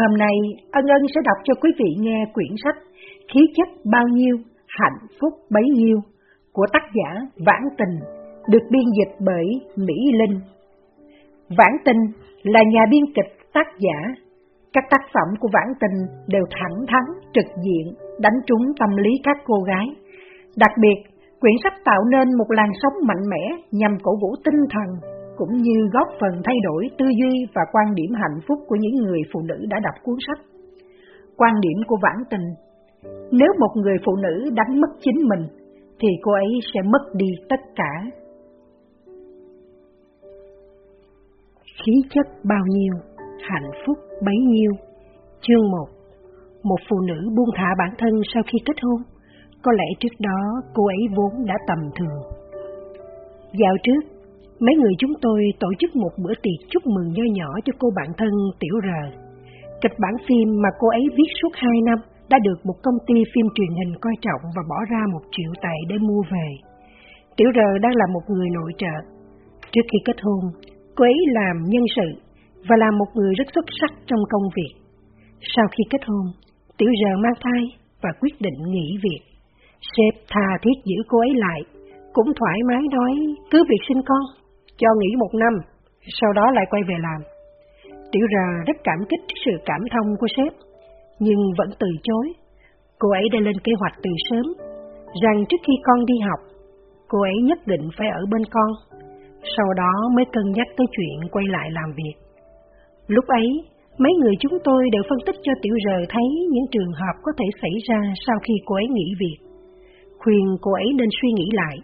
Hôm nay, Ân Ân sẽ đọc cho quý vị nghe quyển sách Khí chất bao nhiêu, hạnh phúc bấy nhiêu của tác giả Vãn Tình, được biên dịch bởi Mỹ Linh. Vãn Tình là nhà biên kịch tác giả. Các tác phẩm của Vãn Tình đều thẳng thắn, trực diện, đánh trúng tâm lý các cô gái. Đặc biệt, quyển sách tạo nên một làn sóng mạnh mẽ nhằm cổ vũ tinh thần cũng như góp phần thay đổi tư duy và quan điểm hạnh phúc của những người phụ nữ đã đọc cuốn sách. Quan điểm của Vãn Tình Nếu một người phụ nữ đánh mất chính mình, thì cô ấy sẽ mất đi tất cả. Khí chất bao nhiêu, hạnh phúc bấy nhiêu. Chương 1 Một phụ nữ buông thả bản thân sau khi kết hôn, có lẽ trước đó cô ấy vốn đã tầm thường. Dạo trước, Mấy người chúng tôi tổ chức một bữa tiệc chúc mừng nho nhỏ cho cô bạn thân Tiểu R. Kịch bản phim mà cô ấy viết suốt hai năm đã được một công ty phim truyền hình coi trọng và bỏ ra một triệu tệ để mua về. Tiểu R đang là một người nội trợ. Trước khi kết hôn, cô ấy làm nhân sự và là một người rất xuất sắc trong công việc. Sau khi kết hôn, Tiểu R mang thai và quyết định nghỉ việc. Sếp tha thiết giữ cô ấy lại, cũng thoải mái nói cứ việc sinh con cho nghỉ một năm, sau đó lại quay về làm. Tiểu ra rất cảm kích sự cảm thông của sếp, nhưng vẫn từ chối. Cô ấy đã lên kế hoạch từ sớm, rằng trước khi con đi học, cô ấy nhất định phải ở bên con, sau đó mới cân nhắc tới chuyện quay lại làm việc. Lúc ấy, mấy người chúng tôi đều phân tích cho Tiểu Rờ thấy những trường hợp có thể xảy ra sau khi cô ấy nghỉ việc, khuyên cô ấy nên suy nghĩ lại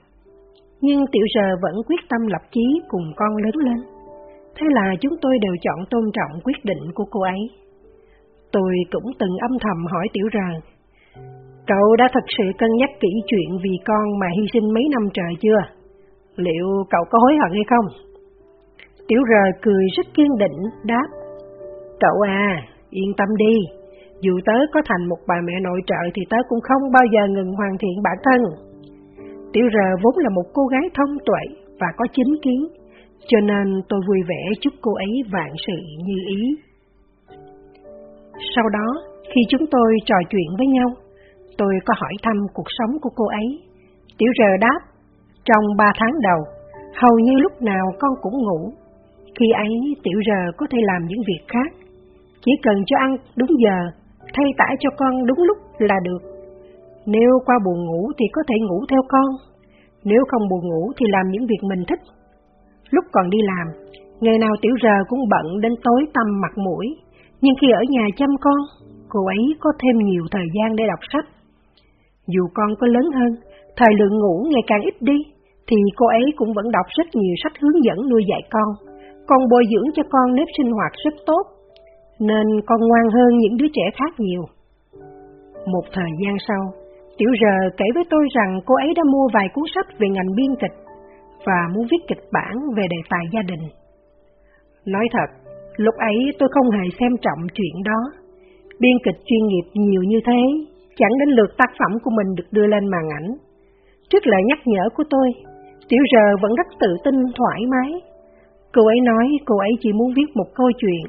nhưng tiểu giờ vẫn quyết tâm lập chí cùng con lớn lên. Thế là chúng tôi đều chọn tôn trọng quyết định của cô ấy. Tôi cũng từng âm thầm hỏi tiểu giờ, cậu đã thật sự cân nhắc kỹ chuyện vì con mà hy sinh mấy năm trời chưa? Liệu cậu có hối hận hay không? Tiểu giờ cười rất kiên định, đáp, cậu à, yên tâm đi, dù tớ có thành một bà mẹ nội trợ thì tớ cũng không bao giờ ngừng hoàn thiện bản thân. Tiểu rờ vốn là một cô gái thông tuệ và có chính kiến, cho nên tôi vui vẻ chúc cô ấy vạn sự như ý. Sau đó, khi chúng tôi trò chuyện với nhau, tôi có hỏi thăm cuộc sống của cô ấy. Tiểu rờ đáp, trong ba tháng đầu, hầu như lúc nào con cũng ngủ. Khi ấy, tiểu rờ có thể làm những việc khác. Chỉ cần cho ăn đúng giờ, thay tải cho con đúng lúc là được. Nếu qua buồn ngủ thì có thể ngủ theo con, nếu không buồn ngủ thì làm những việc mình thích. Lúc còn đi làm, ngày nào tiểu rờ cũng bận đến tối tăm mặt mũi, nhưng khi ở nhà chăm con, cô ấy có thêm nhiều thời gian để đọc sách. Dù con có lớn hơn, thời lượng ngủ ngày càng ít đi, thì cô ấy cũng vẫn đọc rất nhiều sách hướng dẫn nuôi dạy con, còn bồi dưỡng cho con nếp sinh hoạt rất tốt, nên con ngoan hơn những đứa trẻ khác nhiều. Một thời gian sau, Tiểu Rờ kể với tôi rằng cô ấy đã mua vài cuốn sách về ngành biên kịch và muốn viết kịch bản về đề tài gia đình. Nói thật, lúc ấy tôi không hề xem trọng chuyện đó. Biên kịch chuyên nghiệp nhiều như thế, chẳng đến lượt tác phẩm của mình được đưa lên màn ảnh. Trước lời nhắc nhở của tôi, Tiểu Rờ vẫn rất tự tin, thoải mái. Cô ấy nói cô ấy chỉ muốn viết một câu chuyện,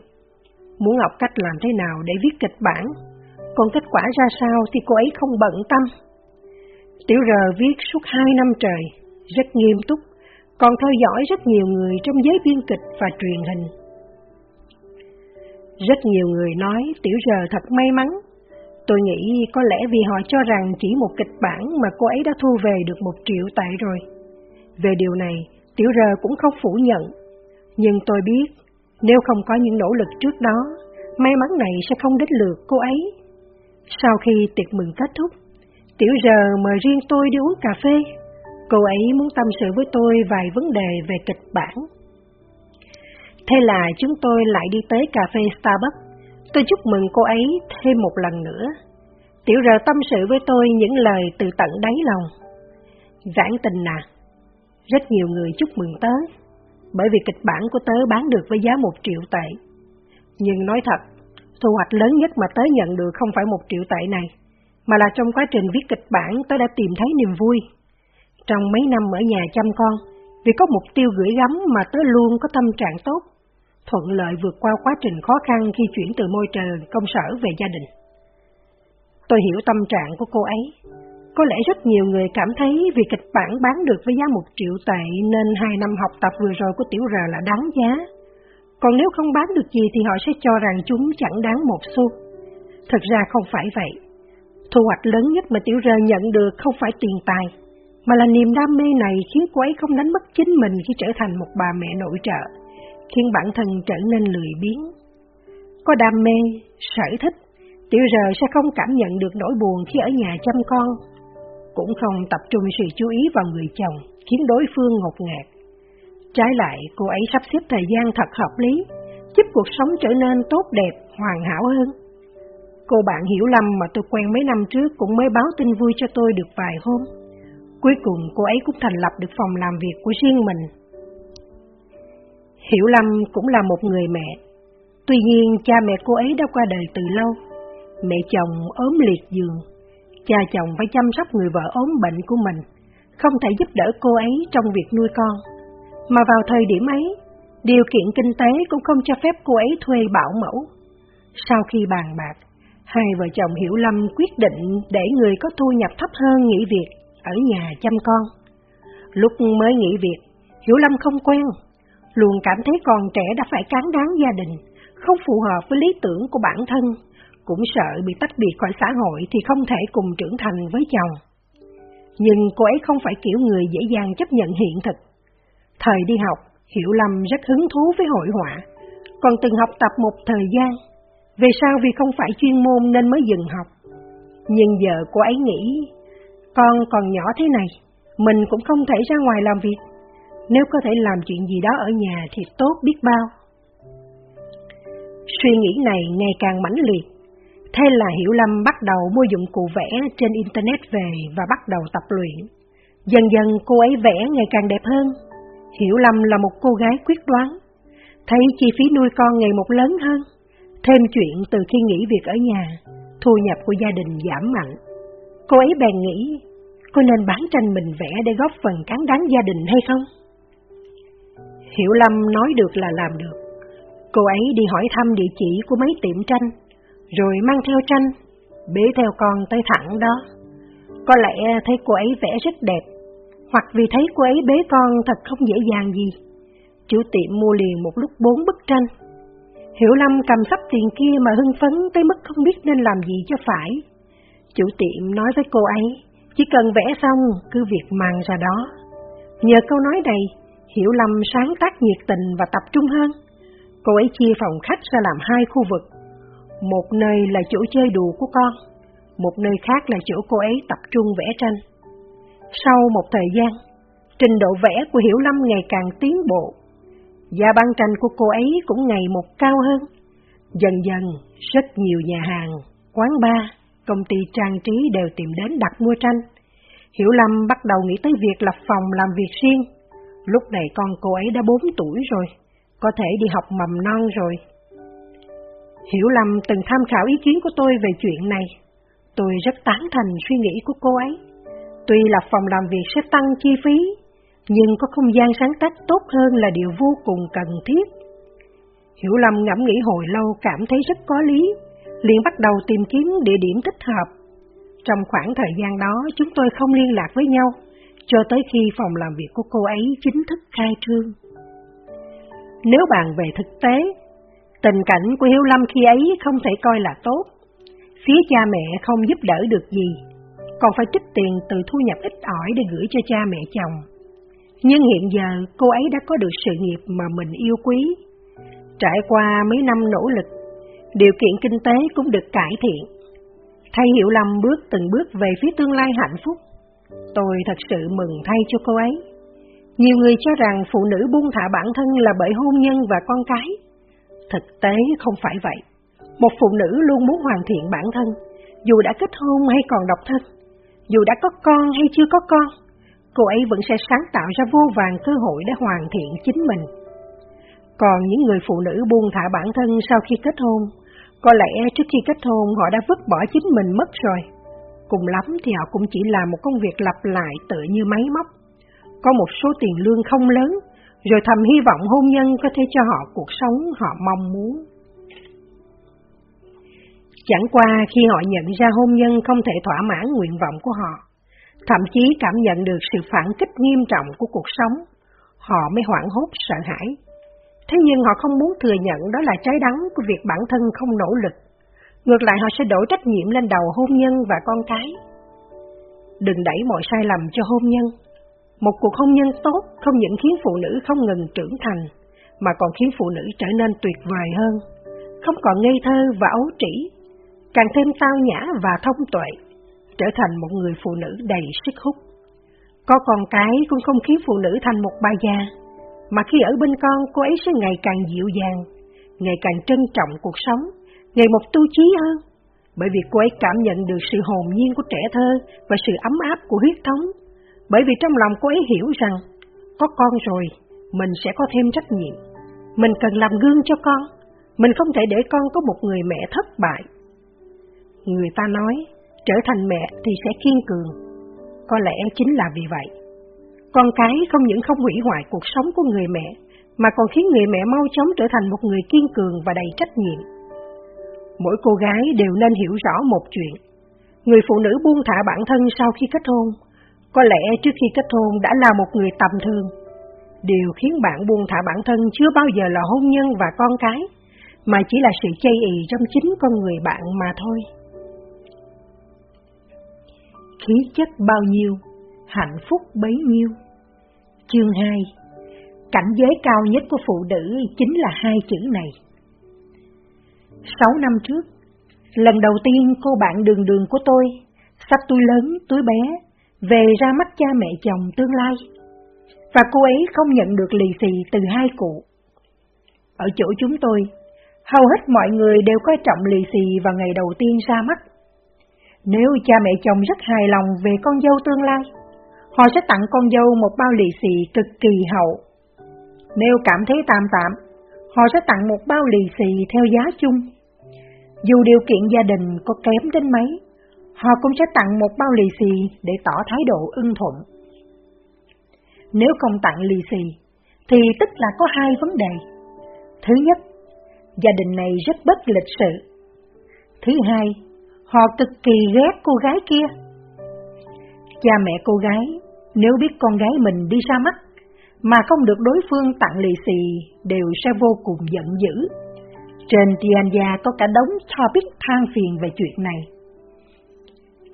muốn học cách làm thế nào để viết kịch bản còn kết quả ra sao thì cô ấy không bận tâm. Tiểu R viết suốt hai năm trời, rất nghiêm túc, còn theo dõi rất nhiều người trong giới biên kịch và truyền hình. Rất nhiều người nói Tiểu R thật may mắn. Tôi nghĩ có lẽ vì họ cho rằng chỉ một kịch bản mà cô ấy đã thu về được một triệu tệ rồi. Về điều này, Tiểu R cũng không phủ nhận. Nhưng tôi biết, nếu không có những nỗ lực trước đó, may mắn này sẽ không đến lượt cô ấy. Sau khi tiệc mừng kết thúc, Tiểu giờ mời riêng tôi đi uống cà phê. Cô ấy muốn tâm sự với tôi vài vấn đề về kịch bản. Thế là chúng tôi lại đi tới cà phê Starbucks. Tôi chúc mừng cô ấy thêm một lần nữa. Tiểu rờ tâm sự với tôi những lời từ tận đáy lòng. Giảng tình à, rất nhiều người chúc mừng tớ, bởi vì kịch bản của tớ bán được với giá một triệu tệ. Nhưng nói thật, Thu hoạch lớn nhất mà tới nhận được không phải một triệu tệ này, mà là trong quá trình viết kịch bản tớ đã tìm thấy niềm vui. Trong mấy năm ở nhà chăm con, vì có mục tiêu gửi gắm mà tớ luôn có tâm trạng tốt. thuận lợi vượt qua quá trình khó khăn khi chuyển từ môi trường công sở về gia đình. Tôi hiểu tâm trạng của cô ấy. Có lẽ rất nhiều người cảm thấy vì kịch bản bán được với giá một triệu tệ nên hai năm học tập vừa rồi của Tiểu R là đáng giá. Còn nếu không bán được gì thì họ sẽ cho rằng chúng chẳng đáng một xu. Thật ra không phải vậy. Thu hoạch lớn nhất mà Tiểu Rơ nhận được không phải tiền tài, mà là niềm đam mê này khiến cô ấy không đánh mất chính mình khi trở thành một bà mẹ nội trợ, khiến bản thân trở nên lười biếng. Có đam mê, sở thích, Tiểu Rơ sẽ không cảm nhận được nỗi buồn khi ở nhà chăm con, cũng không tập trung sự chú ý vào người chồng, khiến đối phương ngột ngạt. Trái lại, cô ấy sắp xếp thời gian thật hợp lý, giúp cuộc sống trở nên tốt đẹp, hoàn hảo hơn. Cô bạn Hiểu lầm mà tôi quen mấy năm trước cũng mới báo tin vui cho tôi được vài hôm. Cuối cùng cô ấy cũng thành lập được phòng làm việc của riêng mình. Hiểu Lâm cũng là một người mẹ. Tuy nhiên cha mẹ cô ấy đã qua đời từ lâu. Mẹ chồng ốm liệt giường. Cha chồng phải chăm sóc người vợ ốm bệnh của mình, không thể giúp đỡ cô ấy trong việc nuôi con. Mà vào thời điểm ấy, điều kiện kinh tế cũng không cho phép cô ấy thuê bảo mẫu. Sau khi bàn bạc, hai vợ chồng Hiểu Lâm quyết định để người có thu nhập thấp hơn nghỉ việc ở nhà chăm con. Lúc mới nghỉ việc, Hiểu Lâm không quen, luôn cảm thấy còn trẻ đã phải cán đáng gia đình, không phù hợp với lý tưởng của bản thân, cũng sợ bị tách biệt khỏi xã hội thì không thể cùng trưởng thành với chồng. Nhưng cô ấy không phải kiểu người dễ dàng chấp nhận hiện thực. Thời đi học, Hiểu Lâm rất hứng thú với hội họa, còn từng học tập một thời gian. Về sau vì không phải chuyên môn nên mới dừng học. Nhưng giờ cô ấy nghĩ, con còn nhỏ thế này, mình cũng không thể ra ngoài làm việc. Nếu có thể làm chuyện gì đó ở nhà thì tốt biết bao. Suy nghĩ này ngày càng mãnh liệt. Thế là Hiểu Lâm bắt đầu mua dụng cụ vẽ trên Internet về và bắt đầu tập luyện. Dần dần cô ấy vẽ ngày càng đẹp hơn. Hiểu Lâm là một cô gái quyết đoán. Thấy chi phí nuôi con ngày một lớn hơn. Thêm chuyện từ khi nghỉ việc ở nhà, thu nhập của gia đình giảm mạnh. Cô ấy bèn nghĩ, cô nên bán tranh mình vẽ để góp phần cán đáng gia đình hay không? Hiểu Lâm nói được là làm được. Cô ấy đi hỏi thăm địa chỉ của mấy tiệm tranh, rồi mang theo tranh, bế theo con tới thẳng đó. Có lẽ thấy cô ấy vẽ rất đẹp, hoặc vì thấy cô ấy bế con thật không dễ dàng gì. Chủ tiệm mua liền một lúc bốn bức tranh. Hiểu Lâm cầm sắp tiền kia mà hưng phấn tới mức không biết nên làm gì cho phải. Chủ tiệm nói với cô ấy, chỉ cần vẽ xong, cứ việc mang ra đó. Nhờ câu nói này, Hiểu Lâm sáng tác nhiệt tình và tập trung hơn. Cô ấy chia phòng khách ra làm hai khu vực. Một nơi là chỗ chơi đùa của con, một nơi khác là chỗ cô ấy tập trung vẽ tranh. Sau một thời gian, trình độ vẽ của Hiểu Lâm ngày càng tiến bộ. và băng tranh của cô ấy cũng ngày một cao hơn. Dần dần, rất nhiều nhà hàng, quán bar, công ty trang trí đều tìm đến đặt mua tranh. Hiểu Lâm bắt đầu nghĩ tới việc lập phòng làm việc riêng. Lúc này con cô ấy đã 4 tuổi rồi, có thể đi học mầm non rồi. Hiểu Lâm từng tham khảo ý kiến của tôi về chuyện này. Tôi rất tán thành suy nghĩ của cô ấy. Tuy là phòng làm việc sẽ tăng chi phí, nhưng có không gian sáng tác tốt hơn là điều vô cùng cần thiết. Hiểu Lâm ngẫm nghĩ hồi lâu cảm thấy rất có lý, liền bắt đầu tìm kiếm địa điểm thích hợp. Trong khoảng thời gian đó chúng tôi không liên lạc với nhau, cho tới khi phòng làm việc của cô ấy chính thức khai trương. Nếu bàn về thực tế, tình cảnh của Hiếu Lâm khi ấy không thể coi là tốt. Phía cha mẹ không giúp đỡ được gì, còn phải trích tiền từ thu nhập ít ỏi để gửi cho cha mẹ chồng. Nhưng hiện giờ cô ấy đã có được sự nghiệp mà mình yêu quý. Trải qua mấy năm nỗ lực, điều kiện kinh tế cũng được cải thiện. Thay Hiểu Lâm bước từng bước về phía tương lai hạnh phúc. Tôi thật sự mừng thay cho cô ấy. Nhiều người cho rằng phụ nữ buông thả bản thân là bởi hôn nhân và con cái. Thực tế không phải vậy. Một phụ nữ luôn muốn hoàn thiện bản thân, dù đã kết hôn hay còn độc thân, dù đã có con hay chưa có con, cô ấy vẫn sẽ sáng tạo ra vô vàng cơ hội để hoàn thiện chính mình. Còn những người phụ nữ buông thả bản thân sau khi kết hôn, có lẽ trước khi kết hôn họ đã vứt bỏ chính mình mất rồi. Cùng lắm thì họ cũng chỉ làm một công việc lặp lại tự như máy móc. Có một số tiền lương không lớn, rồi thầm hy vọng hôn nhân có thể cho họ cuộc sống họ mong muốn. Chẳng qua khi họ nhận ra hôn nhân không thể thỏa mãn nguyện vọng của họ, thậm chí cảm nhận được sự phản kích nghiêm trọng của cuộc sống, họ mới hoảng hốt sợ hãi. Thế nhưng họ không muốn thừa nhận đó là trái đắng của việc bản thân không nỗ lực. Ngược lại họ sẽ đổ trách nhiệm lên đầu hôn nhân và con cái. Đừng đẩy mọi sai lầm cho hôn nhân. Một cuộc hôn nhân tốt không những khiến phụ nữ không ngừng trưởng thành, mà còn khiến phụ nữ trở nên tuyệt vời hơn, không còn ngây thơ và ấu trĩ, càng thêm tao nhã và thông tuệ, trở thành một người phụ nữ đầy sức hút. Có con cái cũng không khiến phụ nữ thành một bà già, mà khi ở bên con cô ấy sẽ ngày càng dịu dàng, ngày càng trân trọng cuộc sống, ngày một tu trí hơn, bởi vì cô ấy cảm nhận được sự hồn nhiên của trẻ thơ và sự ấm áp của huyết thống, bởi vì trong lòng cô ấy hiểu rằng, có con rồi, mình sẽ có thêm trách nhiệm, mình cần làm gương cho con, mình không thể để con có một người mẹ thất bại. Người ta nói, trở thành mẹ thì sẽ kiên cường, có lẽ chính là vì vậy. Con cái không những không hủy hoại cuộc sống của người mẹ, mà còn khiến người mẹ mau chóng trở thành một người kiên cường và đầy trách nhiệm. Mỗi cô gái đều nên hiểu rõ một chuyện. Người phụ nữ buông thả bản thân sau khi kết hôn, có lẽ trước khi kết hôn đã là một người tầm thường. Điều khiến bạn buông thả bản thân chưa bao giờ là hôn nhân và con cái, mà chỉ là sự chây ý trong chính con người bạn mà thôi. Khí chất bao nhiêu, hạnh phúc bấy nhiêu. Chương 2 Cảnh giới cao nhất của phụ nữ chính là hai chữ này. Sáu năm trước, lần đầu tiên cô bạn đường đường của tôi, sắp túi lớn, túi bé, về ra mắt cha mẹ chồng tương lai. Và cô ấy không nhận được lì xì từ hai cụ. Ở chỗ chúng tôi, hầu hết mọi người đều coi trọng lì xì vào ngày đầu tiên ra mắt. Nếu cha mẹ chồng rất hài lòng về con dâu tương lai, họ sẽ tặng con dâu một bao lì xì cực kỳ hậu. Nếu cảm thấy tạm tạm, họ sẽ tặng một bao lì xì theo giá chung. Dù điều kiện gia đình có kém đến mấy, họ cũng sẽ tặng một bao lì xì để tỏ thái độ ưng thuận. Nếu không tặng lì xì, thì tức là có hai vấn đề. Thứ nhất, gia đình này rất bất lịch sự. Thứ hai, họ cực kỳ ghét cô gái kia. Cha mẹ cô gái, nếu biết con gái mình đi ra mắt, mà không được đối phương tặng lì xì đều sẽ vô cùng giận dữ. Trên Tianya có cả đống topic than phiền về chuyện này.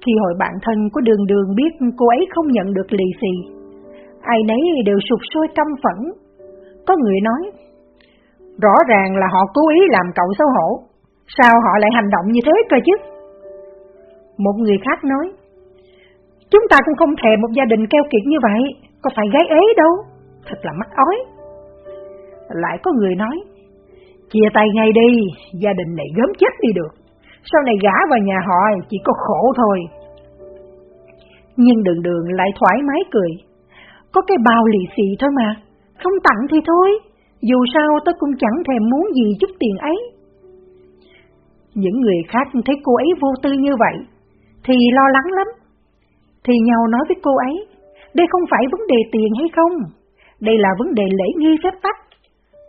Khi hội bạn thân của đường đường biết cô ấy không nhận được lì xì, ai nấy đều sụt sôi căm phẫn. Có người nói, rõ ràng là họ cố ý làm cậu xấu hổ, sao họ lại hành động như thế cơ chứ? Một người khác nói, chúng ta cũng không thèm một gia đình keo kiệt như vậy, có phải gái ế đâu, thật là mắc ói. Lại có người nói, chia tay ngay đi, gia đình này gớm chết đi được sau này gã vào nhà họ chỉ có khổ thôi. Nhưng đường đường lại thoải mái cười. Có cái bao lì xì thôi mà, không tặng thì thôi, dù sao tôi cũng chẳng thèm muốn gì chút tiền ấy. Những người khác thấy cô ấy vô tư như vậy, thì lo lắng lắm. Thì nhau nói với cô ấy, đây không phải vấn đề tiền hay không, đây là vấn đề lễ nghi phép tắc,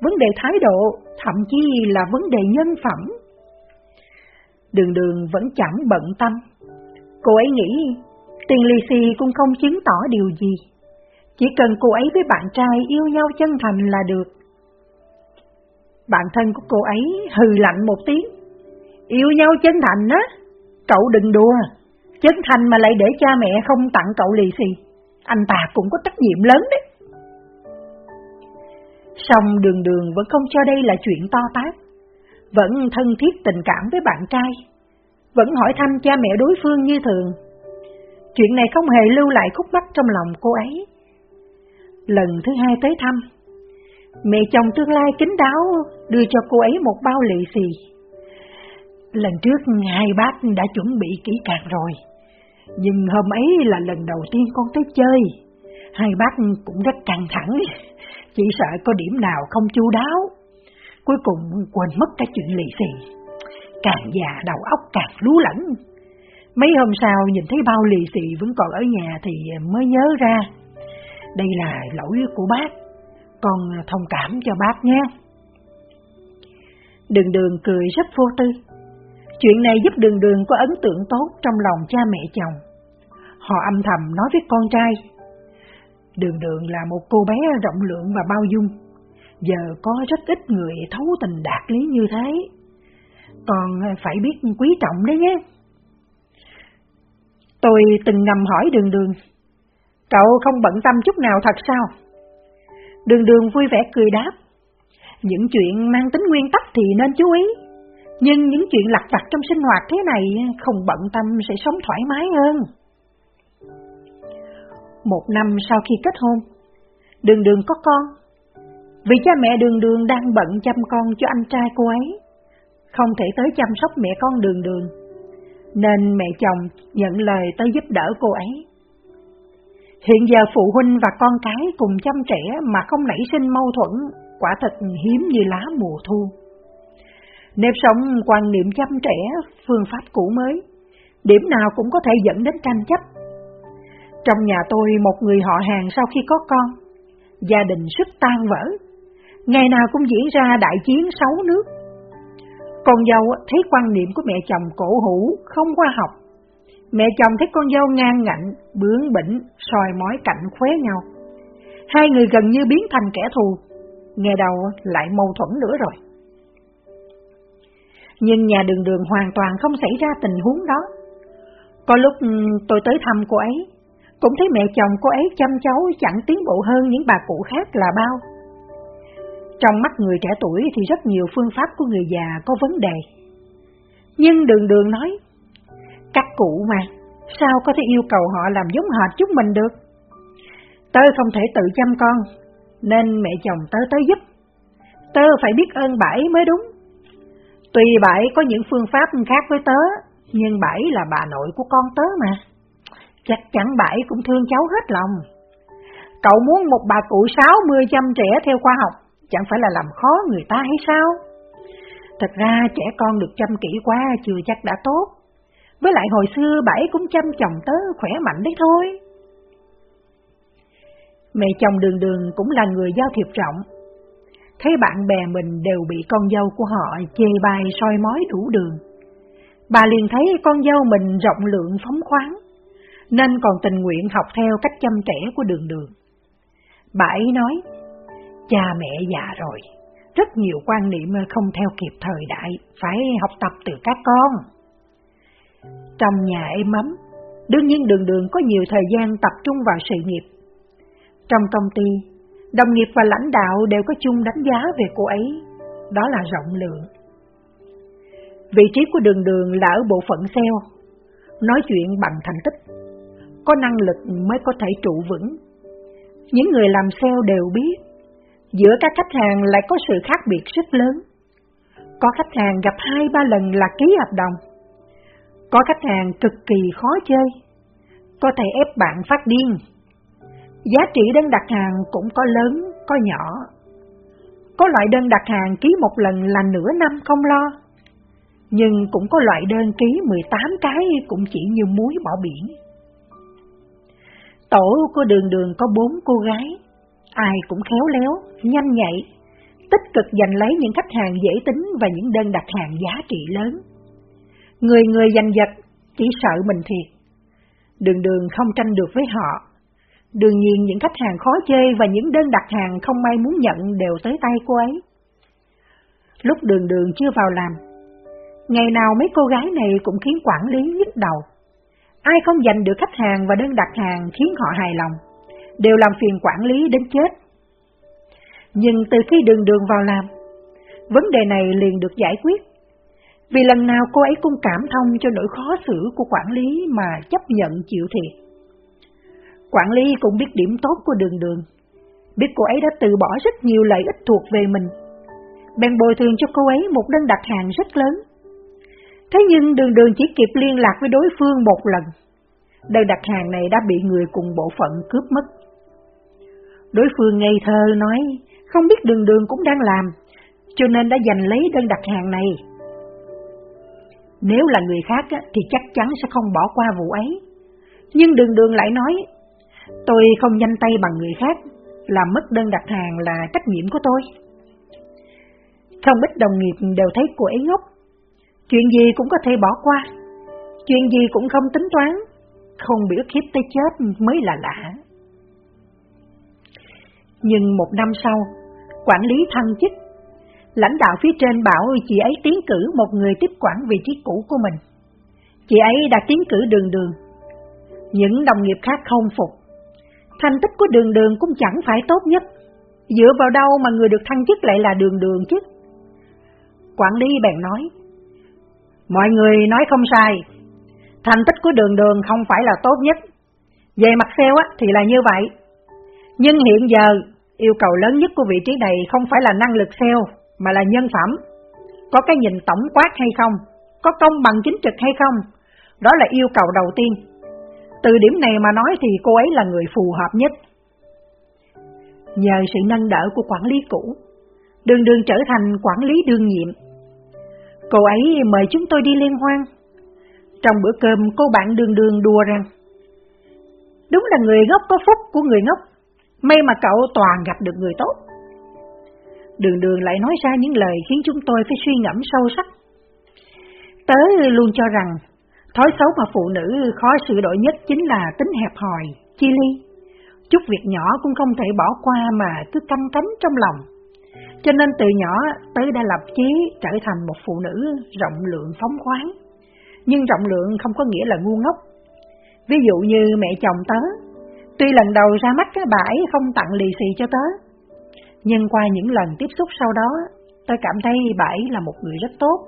vấn đề thái độ, thậm chí là vấn đề nhân phẩm. Đường đường vẫn chẳng bận tâm. Cô ấy nghĩ tiền lì xì cũng không chứng tỏ điều gì. Chỉ cần cô ấy với bạn trai yêu nhau chân thành là được. Bạn thân của cô ấy hừ lạnh một tiếng. Yêu nhau chân thành á, cậu đừng đùa. Chân thành mà lại để cha mẹ không tặng cậu lì xì. Anh ta cũng có trách nhiệm lớn đấy. Xong đường đường vẫn không cho đây là chuyện to tát vẫn thân thiết tình cảm với bạn trai, vẫn hỏi thăm cha mẹ đối phương như thường. Chuyện này không hề lưu lại khúc mắc trong lòng cô ấy. Lần thứ hai tới thăm, mẹ chồng tương lai kính đáo đưa cho cô ấy một bao lì xì. Lần trước hai bác đã chuẩn bị kỹ càng rồi, nhưng hôm ấy là lần đầu tiên con tới chơi. Hai bác cũng rất căng thẳng, chỉ sợ có điểm nào không chu đáo cuối cùng quên mất cái chuyện lì xì. Càng già đầu óc càng lú lẫn. Mấy hôm sau nhìn thấy bao lì xì vẫn còn ở nhà thì mới nhớ ra. Đây là lỗi của bác. con thông cảm cho bác nhé. Đường đường cười rất vô tư. Chuyện này giúp đường đường có ấn tượng tốt trong lòng cha mẹ chồng. Họ âm thầm nói với con trai. Đường đường là một cô bé rộng lượng và bao dung. Giờ có rất ít người thấu tình đạt lý như thế. Còn phải biết quý trọng đấy nhé. Tôi từng ngầm hỏi đường đường. Cậu không bận tâm chút nào thật sao? Đường đường vui vẻ cười đáp. Những chuyện mang tính nguyên tắc thì nên chú ý, nhưng những chuyện lặt vặt trong sinh hoạt thế này không bận tâm sẽ sống thoải mái hơn. Một năm sau khi kết hôn, đường đường có con. Vì cha mẹ đường đường đang bận chăm con cho anh trai cô ấy, không thể tới chăm sóc mẹ con đường đường, nên mẹ chồng nhận lời tới giúp đỡ cô ấy. Hiện giờ phụ huynh và con cái cùng chăm trẻ mà không nảy sinh mâu thuẫn quả thật hiếm như lá mùa thu. Nếp sống quan niệm chăm trẻ, phương pháp cũ mới, điểm nào cũng có thể dẫn đến tranh chấp. Trong nhà tôi một người họ hàng sau khi có con, gia đình sức tan vỡ, ngày nào cũng diễn ra đại chiến sáu nước. Con dâu thấy quan niệm của mẹ chồng cổ hủ, không khoa học. Mẹ chồng thấy con dâu ngang ngạnh, bướng bỉnh, soi mói cạnh khóe nhau. Hai người gần như biến thành kẻ thù, nghe đầu lại mâu thuẫn nữa rồi. Nhưng nhà đường đường hoàn toàn không xảy ra tình huống đó. Có lúc ừ, tôi tới thăm cô ấy, cũng thấy mẹ chồng cô ấy chăm cháu chẳng tiến bộ hơn những bà cụ khác là bao. Trong mắt người trẻ tuổi thì rất nhiều phương pháp của người già có vấn đề. Nhưng đường đường nói, các cụ mà, sao có thể yêu cầu họ làm giống hệt chúng mình được? Tớ không thể tự chăm con, nên mẹ chồng tớ tới giúp. Tớ phải biết ơn bãi mới đúng. Tuy bãi có những phương pháp khác với tớ, nhưng bãi là bà nội của con tớ mà. Chắc chắn bãi cũng thương cháu hết lòng. Cậu muốn một bà cụ sáu mươi chăm trẻ theo khoa học, chẳng phải là làm khó người ta hay sao? Thật ra trẻ con được chăm kỹ quá chưa chắc đã tốt. Với lại hồi xưa bảy cũng chăm chồng tớ khỏe mạnh đấy thôi. Mẹ chồng đường đường cũng là người giao thiệp rộng. Thấy bạn bè mình đều bị con dâu của họ chê bai soi mói đủ đường. Bà liền thấy con dâu mình rộng lượng phóng khoáng, nên còn tình nguyện học theo cách chăm trẻ của đường đường. Bà ấy nói, cha mẹ già rồi, rất nhiều quan niệm không theo kịp thời đại, phải học tập từ các con. Trong nhà êm ấm, đương nhiên đường đường có nhiều thời gian tập trung vào sự nghiệp trong công ty, đồng nghiệp và lãnh đạo đều có chung đánh giá về cô ấy, đó là rộng lượng. Vị trí của đường đường là ở bộ phận sale, nói chuyện bằng thành tích, có năng lực mới có thể trụ vững. Những người làm sale đều biết, giữa các khách hàng lại có sự khác biệt rất lớn. Có khách hàng gặp hai ba lần là ký hợp đồng, có khách hàng cực kỳ khó chơi, có thể ép bạn phát điên Giá trị đơn đặt hàng cũng có lớn, có nhỏ. Có loại đơn đặt hàng ký một lần là nửa năm không lo, nhưng cũng có loại đơn ký 18 cái cũng chỉ như muối bỏ biển. Tổ của đường đường có bốn cô gái, ai cũng khéo léo, nhanh nhạy, tích cực giành lấy những khách hàng dễ tính và những đơn đặt hàng giá trị lớn. Người người giành giật, chỉ sợ mình thiệt. Đường đường không tranh được với họ, Đương nhiên những khách hàng khó chê và những đơn đặt hàng không may muốn nhận đều tới tay cô ấy. Lúc đường đường chưa vào làm, ngày nào mấy cô gái này cũng khiến quản lý nhức đầu. Ai không giành được khách hàng và đơn đặt hàng khiến họ hài lòng, đều làm phiền quản lý đến chết. Nhưng từ khi đường đường vào làm, vấn đề này liền được giải quyết. Vì lần nào cô ấy cũng cảm thông cho nỗi khó xử của quản lý mà chấp nhận chịu thiệt. Quản lý cũng biết điểm tốt của đường đường, biết cô ấy đã từ bỏ rất nhiều lợi ích thuộc về mình. Bèn bồi thường cho cô ấy một đơn đặt hàng rất lớn. Thế nhưng đường đường chỉ kịp liên lạc với đối phương một lần. Đơn đặt hàng này đã bị người cùng bộ phận cướp mất. Đối phương ngây thơ nói, không biết đường đường cũng đang làm, cho nên đã giành lấy đơn đặt hàng này. Nếu là người khác thì chắc chắn sẽ không bỏ qua vụ ấy. Nhưng đường đường lại nói Tôi không nhanh tay bằng người khác, làm mất đơn đặt hàng là trách nhiệm của tôi. Không ít đồng nghiệp đều thấy cô ấy ngốc. Chuyện gì cũng có thể bỏ qua. Chuyện gì cũng không tính toán. Không biểu khiếp tới chết mới là lạ. Nhưng một năm sau, quản lý thăng chức. Lãnh đạo phía trên bảo chị ấy tiến cử một người tiếp quản vị trí cũ của mình. Chị ấy đã tiến cử đường đường. Những đồng nghiệp khác không phục. Thành tích của đường đường cũng chẳng phải tốt nhất. Dựa vào đâu mà người được thăng chức lại là đường đường chứ? Quản lý bèn nói, Mọi người nói không sai, thành tích của đường đường không phải là tốt nhất. Về mặt sale á, thì là như vậy. Nhưng hiện giờ, yêu cầu lớn nhất của vị trí này không phải là năng lực sale, mà là nhân phẩm. Có cái nhìn tổng quát hay không? Có công bằng chính trực hay không? Đó là yêu cầu đầu tiên. Từ điểm này mà nói thì cô ấy là người phù hợp nhất. Nhờ sự nâng đỡ của quản lý cũ, đường đường trở thành quản lý đương nhiệm Cô ấy mời chúng tôi đi liên hoan. Trong bữa cơm cô bạn đường đường đùa rằng Đúng là người ngốc có phúc của người ngốc, may mà cậu toàn gặp được người tốt. Đường đường lại nói ra những lời khiến chúng tôi phải suy ngẫm sâu sắc. Tớ luôn cho rằng thói xấu mà phụ nữ khó sửa đổi nhất chính là tính hẹp hòi, chi ly. Chút việc nhỏ cũng không thể bỏ qua mà cứ canh cánh trong lòng cho nên từ nhỏ tới đã lập chí trở thành một phụ nữ rộng lượng phóng khoáng. Nhưng rộng lượng không có nghĩa là ngu ngốc. Ví dụ như mẹ chồng tớ, tuy lần đầu ra mắt cái bà ấy không tặng lì xì cho tớ, nhưng qua những lần tiếp xúc sau đó, tôi cảm thấy bà ấy là một người rất tốt.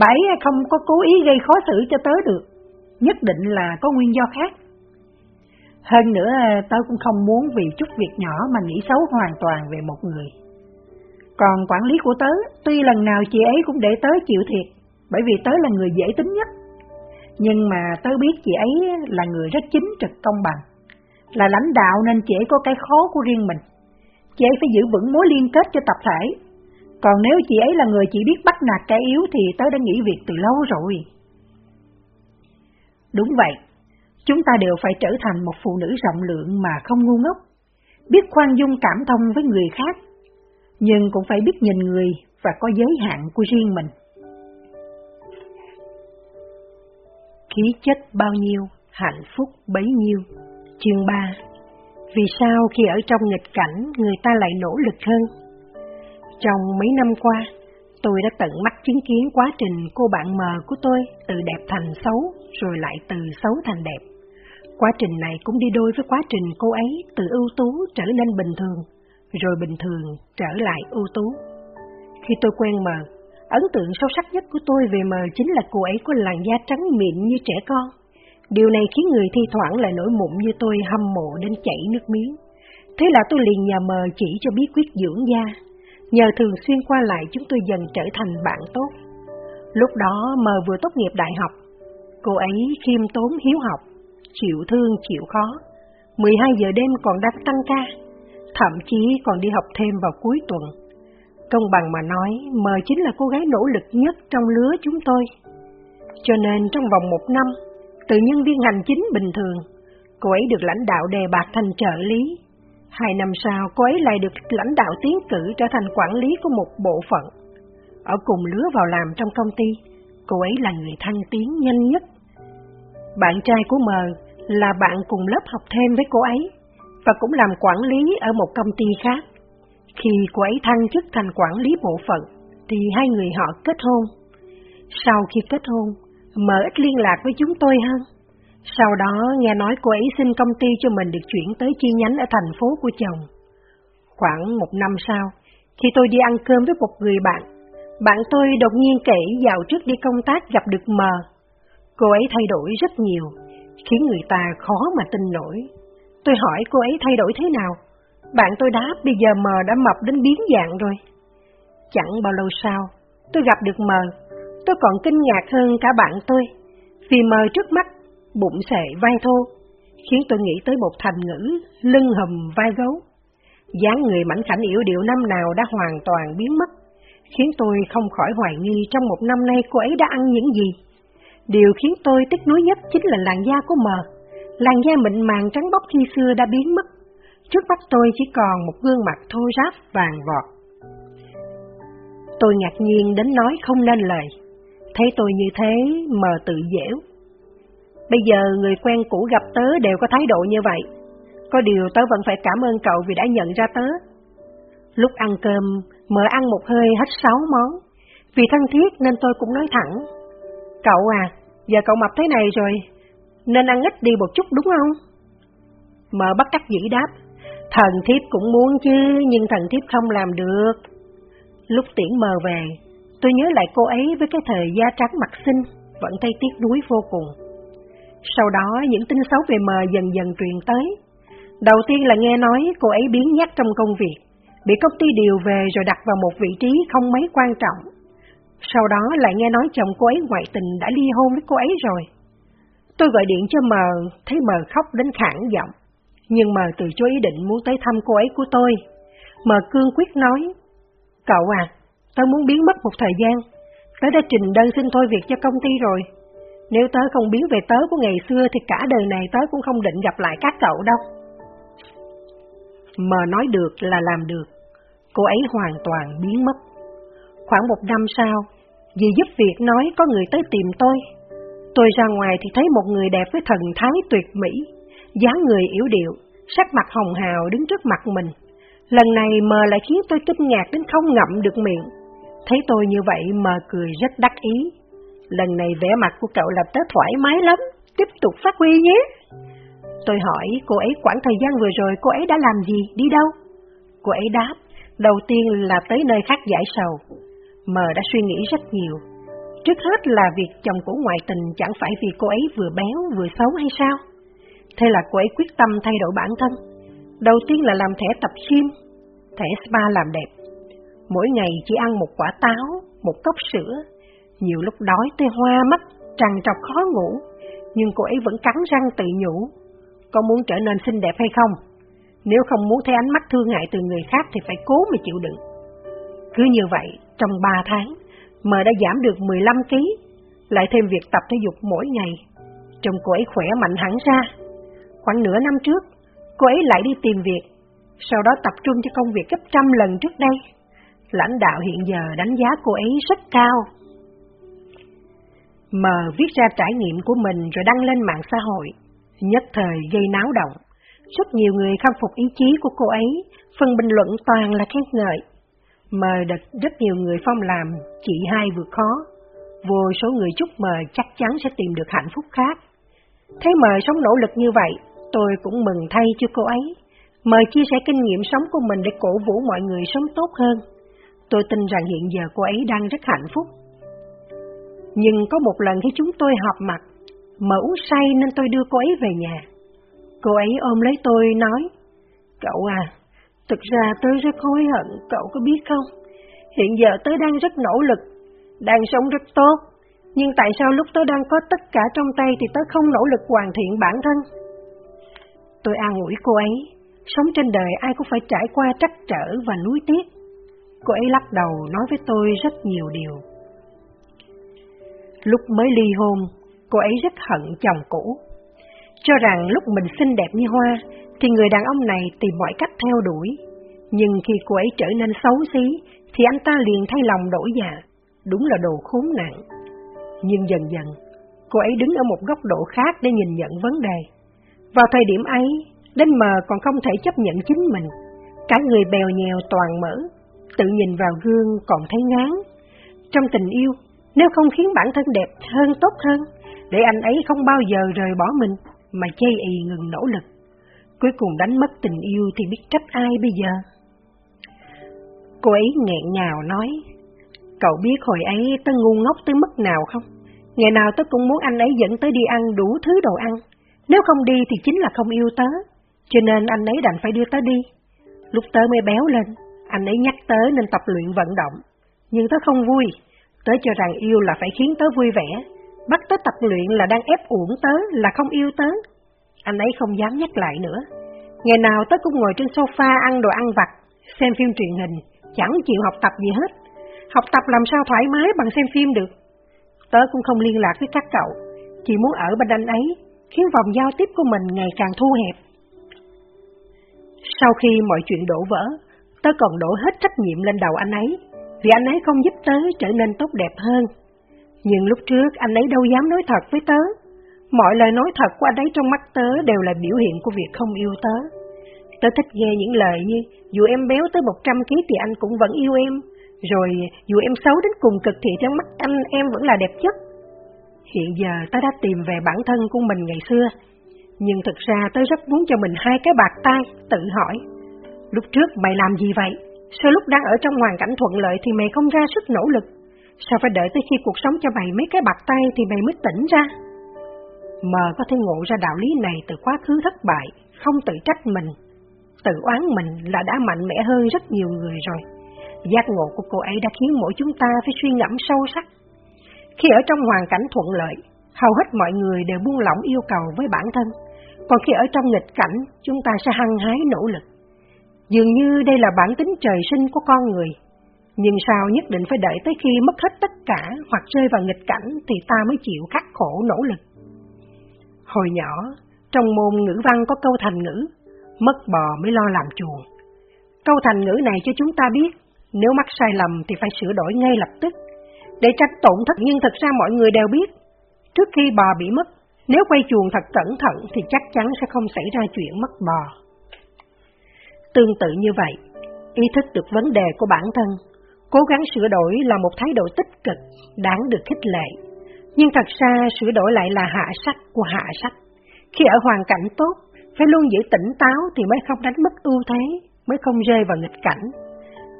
Bà ấy không có cố ý gây khó xử cho tớ được, nhất định là có nguyên do khác. Hơn nữa, tớ cũng không muốn vì chút việc nhỏ mà nghĩ xấu hoàn toàn về một người. Còn quản lý của tớ, tuy lần nào chị ấy cũng để tớ chịu thiệt, bởi vì tớ là người dễ tính nhất. Nhưng mà tớ biết chị ấy là người rất chính trực công bằng, là lãnh đạo nên chị ấy có cái khó của riêng mình. Chị ấy phải giữ vững mối liên kết cho tập thể. Còn nếu chị ấy là người chỉ biết bắt nạt kẻ yếu thì tớ đã nghỉ việc từ lâu rồi. Đúng vậy, chúng ta đều phải trở thành một phụ nữ rộng lượng mà không ngu ngốc, biết khoan dung cảm thông với người khác nhưng cũng phải biết nhìn người và có giới hạn của riêng mình. Khí chất bao nhiêu, hạnh phúc bấy nhiêu. Chương 3 Vì sao khi ở trong nghịch cảnh người ta lại nỗ lực hơn? Trong mấy năm qua, tôi đã tận mắt chứng kiến quá trình cô bạn mờ của tôi từ đẹp thành xấu, rồi lại từ xấu thành đẹp. Quá trình này cũng đi đôi với quá trình cô ấy từ ưu tú trở nên bình thường rồi bình thường trở lại ưu tú. Khi tôi quen mờ, ấn tượng sâu sắc nhất của tôi về mờ chính là cô ấy có làn da trắng mịn như trẻ con. Điều này khiến người thi thoảng lại nổi mụn như tôi hâm mộ đến chảy nước miếng. Thế là tôi liền nhờ mờ chỉ cho bí quyết dưỡng da. Nhờ thường xuyên qua lại chúng tôi dần trở thành bạn tốt. Lúc đó mờ vừa tốt nghiệp đại học. Cô ấy khiêm tốn hiếu học, chịu thương chịu khó. 12 giờ đêm còn đang tăng ca, thậm chí còn đi học thêm vào cuối tuần. Công bằng mà nói, mờ chính là cô gái nỗ lực nhất trong lứa chúng tôi. Cho nên trong vòng một năm, từ nhân viên hành chính bình thường, cô ấy được lãnh đạo đề bạt thành trợ lý. Hai năm sau, cô ấy lại được lãnh đạo tiến cử trở thành quản lý của một bộ phận. Ở cùng lứa vào làm trong công ty, cô ấy là người thăng tiến nhanh nhất. Bạn trai của mờ là bạn cùng lớp học thêm với cô ấy và cũng làm quản lý ở một công ty khác. Khi cô ấy thăng chức thành quản lý bộ phận, thì hai người họ kết hôn. Sau khi kết hôn, mờ ít liên lạc với chúng tôi hơn. Sau đó nghe nói cô ấy xin công ty cho mình được chuyển tới chi nhánh ở thành phố của chồng. Khoảng một năm sau, khi tôi đi ăn cơm với một người bạn, bạn tôi đột nhiên kể dạo trước đi công tác gặp được mờ. Cô ấy thay đổi rất nhiều, khiến người ta khó mà tin nổi. Tôi hỏi cô ấy thay đổi thế nào? Bạn tôi đáp bây giờ mờ đã mập đến biến dạng rồi. Chẳng bao lâu sau, tôi gặp được mờ. Tôi còn kinh ngạc hơn cả bạn tôi. Vì mờ trước mắt, bụng xệ vai thô, khiến tôi nghĩ tới một thành ngữ lưng hầm vai gấu. dáng người mảnh khảnh yếu điệu năm nào đã hoàn toàn biến mất, khiến tôi không khỏi hoài nghi trong một năm nay cô ấy đã ăn những gì. Điều khiến tôi tiếc nuối nhất chính là làn da của mờ Làn da mịn màng trắng bóc khi xưa đã biến mất, Trước mắt tôi chỉ còn một gương mặt thô ráp vàng vọt. Tôi ngạc nhiên đến nói không nên lời. Thấy tôi như thế, mờ tự dễu. Bây giờ người quen cũ gặp tớ đều có thái độ như vậy. Có điều tớ vẫn phải cảm ơn cậu vì đã nhận ra tớ. Lúc ăn cơm, mở ăn một hơi hết sáu món. Vì thân thiết nên tôi cũng nói thẳng. Cậu à, giờ cậu mập thế này rồi, nên ăn ít đi một chút đúng không? Mờ bắt cắt dĩ đáp, thần thiếp cũng muốn chứ, nhưng thần thiếp không làm được. Lúc tiễn mờ về, tôi nhớ lại cô ấy với cái thời da trắng mặt xinh, vẫn thấy tiếc nuối vô cùng. Sau đó những tin xấu về mờ dần dần truyền tới. Đầu tiên là nghe nói cô ấy biến nhát trong công việc, bị công ty điều về rồi đặt vào một vị trí không mấy quan trọng. Sau đó lại nghe nói chồng cô ấy ngoại tình đã ly hôn với cô ấy rồi. Tôi gọi điện cho mờ, thấy mờ khóc đến khản giọng. Nhưng mờ từ chối ý định muốn tới thăm cô ấy của tôi. Mờ cương quyết nói, Cậu à, tôi muốn biến mất một thời gian. Tới đã trình đơn xin thôi việc cho công ty rồi. Nếu tớ không biến về tớ của ngày xưa thì cả đời này tớ cũng không định gặp lại các cậu đâu. Mờ nói được là làm được. Cô ấy hoàn toàn biến mất. Khoảng một năm sau, vì giúp việc nói có người tới tìm tôi. Tôi ra ngoài thì thấy một người đẹp với thần thái tuyệt mỹ, dáng người yếu điệu, sắc mặt hồng hào đứng trước mặt mình. Lần này mờ lại khiến tôi kinh ngạc đến không ngậm được miệng. Thấy tôi như vậy mờ cười rất đắc ý. Lần này vẻ mặt của cậu lập tức thoải mái lắm, tiếp tục phát huy nhé. Tôi hỏi cô ấy quãng thời gian vừa rồi cô ấy đã làm gì, đi đâu? Cô ấy đáp, đầu tiên là tới nơi khác giải sầu. Mờ đã suy nghĩ rất nhiều. Trước hết là việc chồng cũ ngoại tình chẳng phải vì cô ấy vừa béo vừa xấu hay sao? Thế là cô ấy quyết tâm thay đổi bản thân. Đầu tiên là làm thẻ tập gym, thẻ spa làm đẹp. Mỗi ngày chỉ ăn một quả táo, một cốc sữa. Nhiều lúc đói tê hoa mắt, trằn trọc khó ngủ, nhưng cô ấy vẫn cắn răng tự nhủ. Có muốn trở nên xinh đẹp hay không? Nếu không muốn thấy ánh mắt thương hại từ người khác thì phải cố mà chịu đựng. Cứ như vậy, trong 3 tháng, mờ đã giảm được 15 kg, lại thêm việc tập thể dục mỗi ngày. Trông cô ấy khỏe mạnh hẳn ra. Khoảng nửa năm trước, cô ấy lại đi tìm việc, sau đó tập trung cho công việc gấp trăm lần trước đây. Lãnh đạo hiện giờ đánh giá cô ấy rất cao. Mờ viết ra trải nghiệm của mình rồi đăng lên mạng xã hội, nhất thời gây náo động. Rất nhiều người khâm phục ý chí của cô ấy, phần bình luận toàn là khen ngợi. Mờ được rất nhiều người phong làm, chị hai vượt khó. Vô số người chúc mờ chắc chắn sẽ tìm được hạnh phúc khác. Thấy mờ sống nỗ lực như vậy, tôi cũng mừng thay cho cô ấy. Mời chia sẻ kinh nghiệm sống của mình để cổ vũ mọi người sống tốt hơn. Tôi tin rằng hiện giờ cô ấy đang rất hạnh phúc. Nhưng có một lần khi chúng tôi họp mặt, mẫu uống say nên tôi đưa cô ấy về nhà. Cô ấy ôm lấy tôi nói, Cậu à, Thực ra tớ rất hối hận, cậu có biết không? Hiện giờ tớ đang rất nỗ lực, đang sống rất tốt, nhưng tại sao lúc tớ đang có tất cả trong tay thì tớ không nỗ lực hoàn thiện bản thân? Tôi an ủi cô ấy, sống trên đời ai cũng phải trải qua trắc trở và nuối tiếc. Cô ấy lắc đầu nói với tôi rất nhiều điều. Lúc mới ly hôn, cô ấy rất hận chồng cũ, cho rằng lúc mình xinh đẹp như hoa thì người đàn ông này tìm mọi cách theo đuổi. Nhưng khi cô ấy trở nên xấu xí, thì anh ta liền thay lòng đổi dạ, đúng là đồ khốn nạn. Nhưng dần dần, cô ấy đứng ở một góc độ khác để nhìn nhận vấn đề. Vào thời điểm ấy, đến mờ còn không thể chấp nhận chính mình, cả người bèo nhèo toàn mỡ, tự nhìn vào gương còn thấy ngán. Trong tình yêu, nếu không khiến bản thân đẹp hơn tốt hơn, để anh ấy không bao giờ rời bỏ mình, mà chây ì ngừng nỗ lực cuối cùng đánh mất tình yêu thì biết trách ai bây giờ? Cô ấy nghẹn ngào nói, cậu biết hồi ấy tớ ngu ngốc tới mức nào không? Ngày nào tớ cũng muốn anh ấy dẫn tới đi ăn đủ thứ đồ ăn, nếu không đi thì chính là không yêu tớ, cho nên anh ấy đành phải đưa tớ đi. Lúc tớ mới béo lên, anh ấy nhắc tớ nên tập luyện vận động, nhưng tớ không vui, tớ cho rằng yêu là phải khiến tớ vui vẻ, bắt tớ tập luyện là đang ép uổng tớ là không yêu tớ, anh ấy không dám nhắc lại nữa. Ngày nào tớ cũng ngồi trên sofa ăn đồ ăn vặt, xem phim truyền hình, chẳng chịu học tập gì hết. Học tập làm sao thoải mái bằng xem phim được. Tớ cũng không liên lạc với các cậu, chỉ muốn ở bên anh ấy, khiến vòng giao tiếp của mình ngày càng thu hẹp. Sau khi mọi chuyện đổ vỡ, tớ còn đổ hết trách nhiệm lên đầu anh ấy, vì anh ấy không giúp tớ trở nên tốt đẹp hơn. Nhưng lúc trước anh ấy đâu dám nói thật với tớ. Mọi lời nói thật của anh ấy trong mắt tớ đều là biểu hiện của việc không yêu tớ. Tớ thích nghe những lời như, dù em béo tới 100kg thì anh cũng vẫn yêu em, rồi dù em xấu đến cùng cực thì trong mắt anh em vẫn là đẹp nhất. Hiện giờ tớ đã tìm về bản thân của mình ngày xưa, nhưng thực ra tớ rất muốn cho mình hai cái bạc tay, tự hỏi. Lúc trước mày làm gì vậy? Sao lúc đang ở trong hoàn cảnh thuận lợi thì mày không ra sức nỗ lực? Sao phải đợi tới khi cuộc sống cho mày mấy cái bạc tay thì mày mới tỉnh ra? Mờ có thể ngộ ra đạo lý này từ quá khứ thất bại, không tự trách mình. Tự oán mình là đã mạnh mẽ hơn rất nhiều người rồi. Giác ngộ của cô ấy đã khiến mỗi chúng ta phải suy ngẫm sâu sắc. Khi ở trong hoàn cảnh thuận lợi, hầu hết mọi người đều buông lỏng yêu cầu với bản thân, còn khi ở trong nghịch cảnh, chúng ta sẽ hăng hái nỗ lực. Dường như đây là bản tính trời sinh của con người, nhưng sao nhất định phải đợi tới khi mất hết tất cả hoặc rơi vào nghịch cảnh thì ta mới chịu khắc khổ nỗ lực. Hồi nhỏ, trong môn ngữ văn có câu thành ngữ, mất bò mới lo làm chuồng. Câu thành ngữ này cho chúng ta biết, nếu mắc sai lầm thì phải sửa đổi ngay lập tức, để tránh tổn thất nhưng thật ra mọi người đều biết. Trước khi bò bị mất, nếu quay chuồng thật cẩn thận thì chắc chắn sẽ không xảy ra chuyện mất bò. Tương tự như vậy, ý thức được vấn đề của bản thân, cố gắng sửa đổi là một thái độ tích cực, đáng được khích lệ. Nhưng thật ra sửa đổi lại là hạ sách của hạ sách. Khi ở hoàn cảnh tốt, phải luôn giữ tỉnh táo thì mới không đánh mất ưu thế, mới không rơi vào nghịch cảnh.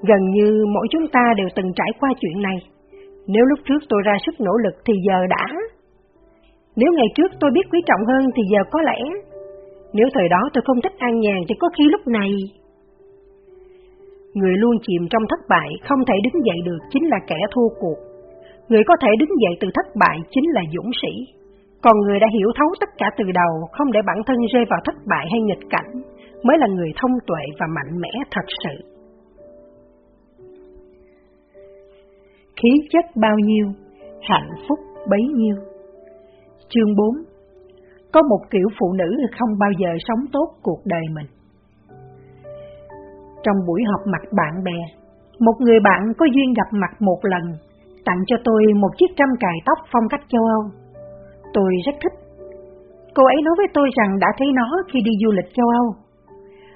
Gần như mỗi chúng ta đều từng trải qua chuyện này. Nếu lúc trước tôi ra sức nỗ lực thì giờ đã. Nếu ngày trước tôi biết quý trọng hơn thì giờ có lẽ. Nếu thời đó tôi không thích an nhàn thì có khi lúc này Người luôn chìm trong thất bại không thể đứng dậy được chính là kẻ thua cuộc. Người có thể đứng dậy từ thất bại chính là dũng sĩ. Còn người đã hiểu thấu tất cả từ đầu, không để bản thân rơi vào thất bại hay nghịch cảnh, mới là người thông tuệ và mạnh mẽ thật sự. Khí chất bao nhiêu, hạnh phúc bấy nhiêu. Chương 4 Có một kiểu phụ nữ không bao giờ sống tốt cuộc đời mình. Trong buổi họp mặt bạn bè, một người bạn có duyên gặp mặt một lần, tặng cho tôi một chiếc trăm cài tóc phong cách châu Âu. Tôi rất thích. Cô ấy nói với tôi rằng đã thấy nó khi đi du lịch châu Âu.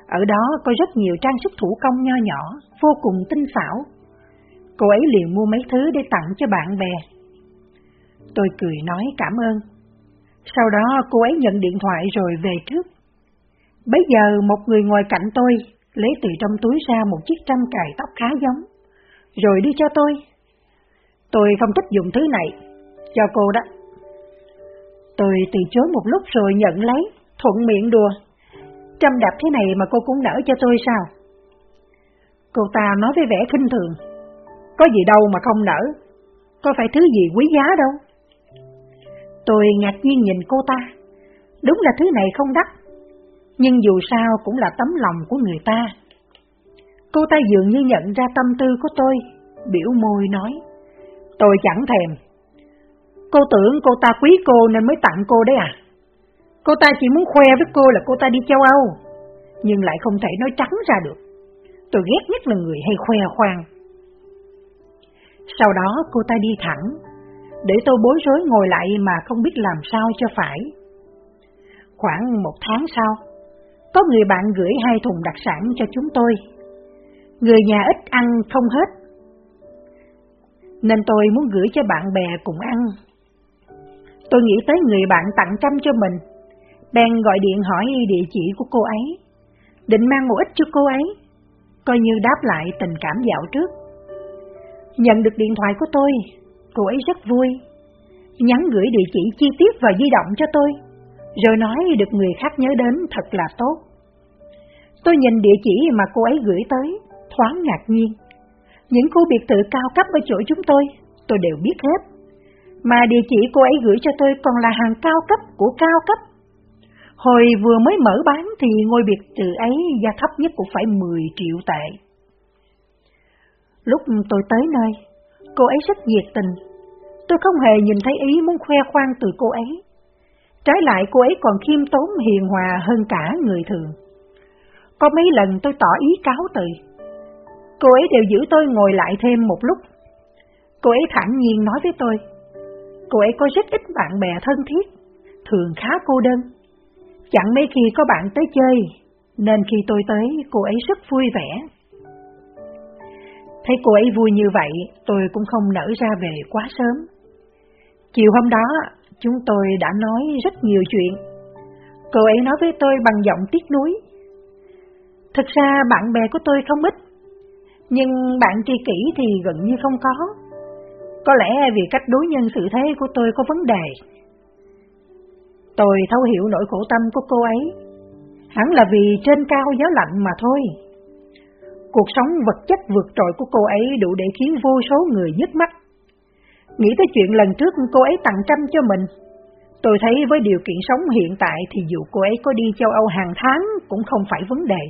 Ở đó có rất nhiều trang sức thủ công nho nhỏ, vô cùng tinh xảo. Cô ấy liền mua mấy thứ để tặng cho bạn bè. Tôi cười nói cảm ơn. Sau đó cô ấy nhận điện thoại rồi về trước. Bây giờ một người ngồi cạnh tôi lấy từ trong túi ra một chiếc trăm cài tóc khá giống, rồi đưa cho tôi. Tôi không thích dùng thứ này, cho cô đó. Tôi từ chối một lúc rồi nhận lấy, thuận miệng đùa. Trăm đạp thế này mà cô cũng nở cho tôi sao? Cô ta nói với vẻ khinh thường. Có gì đâu mà không nở, có phải thứ gì quý giá đâu. Tôi ngạc nhiên nhìn cô ta. Đúng là thứ này không đắt, nhưng dù sao cũng là tấm lòng của người ta. Cô ta dường như nhận ra tâm tư của tôi, biểu môi nói, tôi chẳng thèm. Cô tưởng cô ta quý cô nên mới tặng cô đấy à? Cô ta chỉ muốn khoe với cô là cô ta đi châu Âu, nhưng lại không thể nói trắng ra được. Tôi ghét nhất là người hay khoe khoang. Sau đó cô ta đi thẳng, để tôi bối rối ngồi lại mà không biết làm sao cho phải. Khoảng một tháng sau, có người bạn gửi hai thùng đặc sản cho chúng tôi. Người nhà ít ăn không hết, nên tôi muốn gửi cho bạn bè cùng ăn. Tôi nghĩ tới người bạn tặng trăm cho mình, bèn gọi điện hỏi địa chỉ của cô ấy, định mang một ít cho cô ấy, coi như đáp lại tình cảm dạo trước. Nhận được điện thoại của tôi, cô ấy rất vui, nhắn gửi địa chỉ chi tiết vào di động cho tôi rồi nói được người khác nhớ đến thật là tốt. Tôi nhìn địa chỉ mà cô ấy gửi tới, thoáng ngạc nhiên. Những khu biệt thự cao cấp ở chỗ chúng tôi, tôi đều biết hết. Mà địa chỉ cô ấy gửi cho tôi còn là hàng cao cấp của cao cấp. Hồi vừa mới mở bán thì ngôi biệt thự ấy giá thấp nhất cũng phải 10 triệu tệ. Lúc tôi tới nơi, cô ấy rất nhiệt tình. Tôi không hề nhìn thấy ý muốn khoe khoang từ cô ấy. Trái lại cô ấy còn khiêm tốn hiền hòa hơn cả người thường. Có mấy lần tôi tỏ ý cáo từ. Cô ấy đều giữ tôi ngồi lại thêm một lúc. Cô ấy thẳng nhiên nói với tôi, cô ấy có rất ít bạn bè thân thiết, thường khá cô đơn. Chẳng mấy khi có bạn tới chơi, nên khi tôi tới, cô ấy rất vui vẻ. Thấy cô ấy vui như vậy, tôi cũng không nở ra về quá sớm. Chiều hôm đó, chúng tôi đã nói rất nhiều chuyện. Cô ấy nói với tôi bằng giọng tiếc nuối. Thực ra bạn bè của tôi không ít, nhưng bạn tri kỷ thì gần như không có. Có lẽ vì cách đối nhân sự thế của tôi có vấn đề. Tôi thấu hiểu nỗi khổ tâm của cô ấy, hẳn là vì trên cao gió lạnh mà thôi. Cuộc sống vật chất vượt trội của cô ấy đủ để khiến vô số người nhức mắt. Nghĩ tới chuyện lần trước cô ấy tặng trăm cho mình, tôi thấy với điều kiện sống hiện tại thì dù cô ấy có đi châu Âu hàng tháng cũng không phải vấn đề.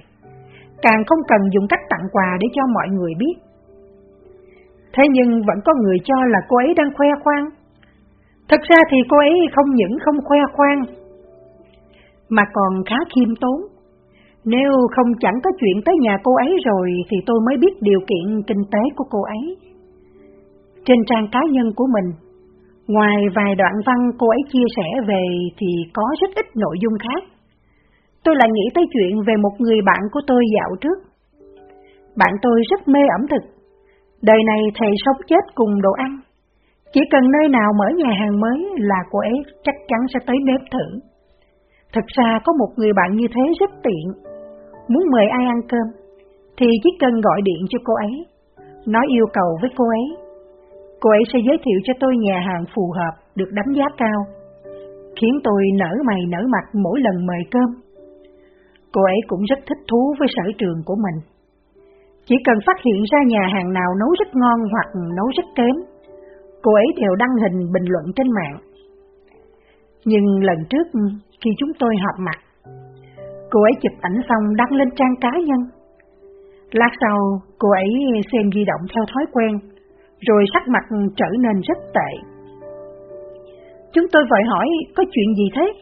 Càng không cần dùng cách tặng quà để cho mọi người biết. Thế nhưng vẫn có người cho là cô ấy đang khoe khoang. Thật ra thì cô ấy không những không khoe khoang, mà còn khá khiêm tốn. Nếu không chẳng có chuyện tới nhà cô ấy rồi thì tôi mới biết điều kiện kinh tế của cô ấy. Trên trang cá nhân của mình, ngoài vài đoạn văn cô ấy chia sẻ về thì có rất ít nội dung khác. Tôi lại nghĩ tới chuyện về một người bạn của tôi dạo trước. Bạn tôi rất mê ẩm thực. Đời này thầy sống chết cùng đồ ăn. Chỉ cần nơi nào mở nhà hàng mới là cô ấy chắc chắn sẽ tới nếm thử. Thật ra có một người bạn như thế rất tiện. Muốn mời ai ăn cơm, thì chỉ cần gọi điện cho cô ấy, nói yêu cầu với cô ấy. Cô ấy sẽ giới thiệu cho tôi nhà hàng phù hợp, được đánh giá cao, khiến tôi nở mày nở mặt mỗi lần mời cơm. Cô ấy cũng rất thích thú với sở trường của mình. Chỉ cần phát hiện ra nhà hàng nào nấu rất ngon hoặc nấu rất kém, cô ấy đều đăng hình bình luận trên mạng. Nhưng lần trước khi chúng tôi họp mặt, cô ấy chụp ảnh xong đăng lên trang cá nhân. Lát sau, cô ấy xem di động theo thói quen, rồi sắc mặt trở nên rất tệ. Chúng tôi vội hỏi, có chuyện gì thế?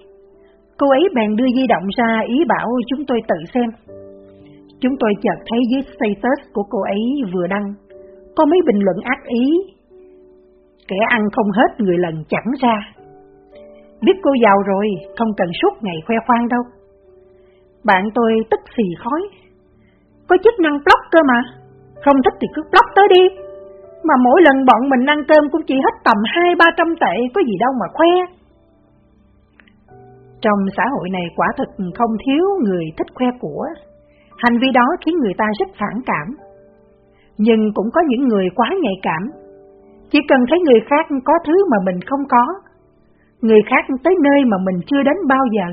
Cô ấy bèn đưa di động ra ý bảo chúng tôi tự xem. Chúng tôi chợt thấy dưới status của cô ấy vừa đăng, có mấy bình luận ác ý. Kẻ ăn không hết người lần chẳng ra. Biết cô giàu rồi, không cần suốt ngày khoe khoang đâu. Bạn tôi tức xì khói. Có chức năng block cơ mà, không thích thì cứ block tới đi. Mà mỗi lần bọn mình ăn cơm cũng chỉ hết tầm hai ba trăm tệ, có gì đâu mà khoe. Trong xã hội này quả thực không thiếu người thích khoe của. Hành vi đó khiến người ta rất phản cảm. Nhưng cũng có những người quá nhạy cảm. Chỉ cần thấy người khác có thứ mà mình không có, người khác tới nơi mà mình chưa đến bao giờ,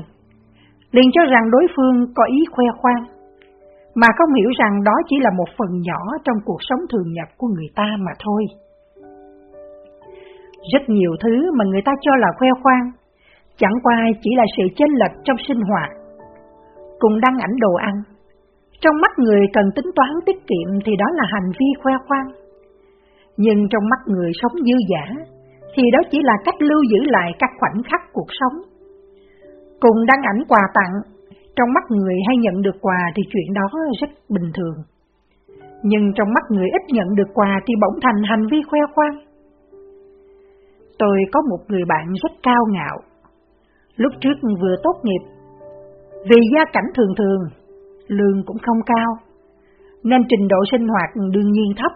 liền cho rằng đối phương có ý khoe khoang, mà không hiểu rằng đó chỉ là một phần nhỏ trong cuộc sống thường nhật của người ta mà thôi. Rất nhiều thứ mà người ta cho là khoe khoang, chẳng qua chỉ là sự chênh lệch trong sinh hoạt. Cùng đăng ảnh đồ ăn, trong mắt người cần tính toán tiết kiệm thì đó là hành vi khoe khoang. Nhưng trong mắt người sống dư giả, thì đó chỉ là cách lưu giữ lại các khoảnh khắc cuộc sống. Cùng đăng ảnh quà tặng, trong mắt người hay nhận được quà thì chuyện đó rất bình thường. Nhưng trong mắt người ít nhận được quà thì bỗng thành hành vi khoe khoang. Tôi có một người bạn rất cao ngạo. Lúc trước vừa tốt nghiệp, vì gia cảnh thường thường, lương cũng không cao, nên trình độ sinh hoạt đương nhiên thấp.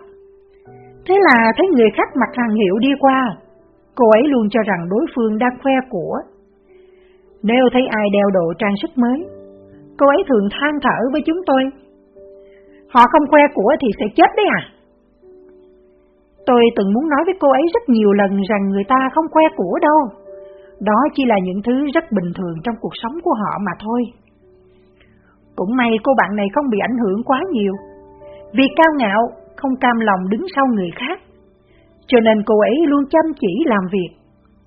Thế là thấy người khác mặc hàng hiệu đi qua, cô ấy luôn cho rằng đối phương đang khoe của. Nếu thấy ai đeo đồ trang sức mới, cô ấy thường than thở với chúng tôi. Họ không khoe của thì sẽ chết đấy à? Tôi từng muốn nói với cô ấy rất nhiều lần rằng người ta không khoe của đâu. Đó chỉ là những thứ rất bình thường trong cuộc sống của họ mà thôi. Cũng may cô bạn này không bị ảnh hưởng quá nhiều. Vì cao ngạo, không cam lòng đứng sau người khác. Cho nên cô ấy luôn chăm chỉ làm việc,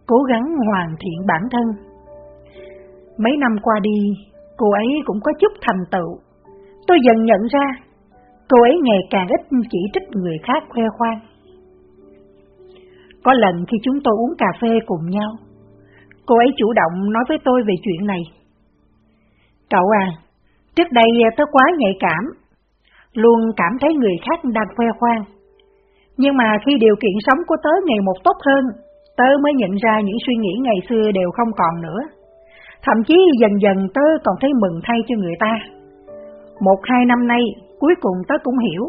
cố gắng hoàn thiện bản thân. Mấy năm qua đi, cô ấy cũng có chút thành tựu. Tôi dần nhận ra, cô ấy ngày càng ít chỉ trích người khác khoe khoang. Có lần khi chúng tôi uống cà phê cùng nhau, cô ấy chủ động nói với tôi về chuyện này. Cậu à, Trước đây tớ quá nhạy cảm, luôn cảm thấy người khác đang khoe khoang. Nhưng mà khi điều kiện sống của tớ ngày một tốt hơn, tớ mới nhận ra những suy nghĩ ngày xưa đều không còn nữa. Thậm chí dần dần tớ còn thấy mừng thay cho người ta. Một hai năm nay, cuối cùng tớ cũng hiểu,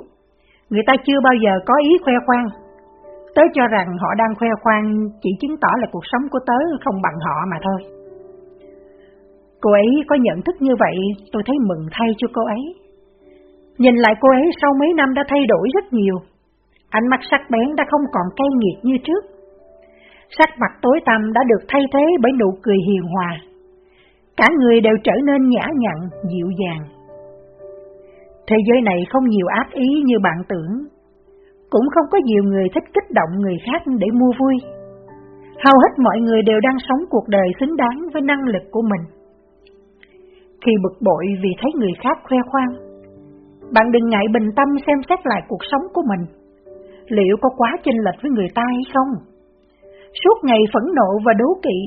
người ta chưa bao giờ có ý khoe khoang. Tớ cho rằng họ đang khoe khoang chỉ chứng tỏ là cuộc sống của tớ không bằng họ mà thôi. Cô ấy có nhận thức như vậy, tôi thấy mừng thay cho cô ấy. Nhìn lại cô ấy sau mấy năm đã thay đổi rất nhiều. Ánh mắt sắc bén đã không còn cay nghiệt như trước. Sắc mặt tối tăm đã được thay thế bởi nụ cười hiền hòa. Cả người đều trở nên nhã nhặn, dịu dàng. Thế giới này không nhiều ác ý như bạn tưởng. Cũng không có nhiều người thích kích động người khác để mua vui. Hầu hết mọi người đều đang sống cuộc đời xứng đáng với năng lực của mình. Khi bực bội vì thấy người khác khoe khoang, bạn đừng ngại bình tâm xem xét lại cuộc sống của mình. Liệu có quá chênh lệch với người ta hay không? Suốt ngày phẫn nộ và đố kỵ,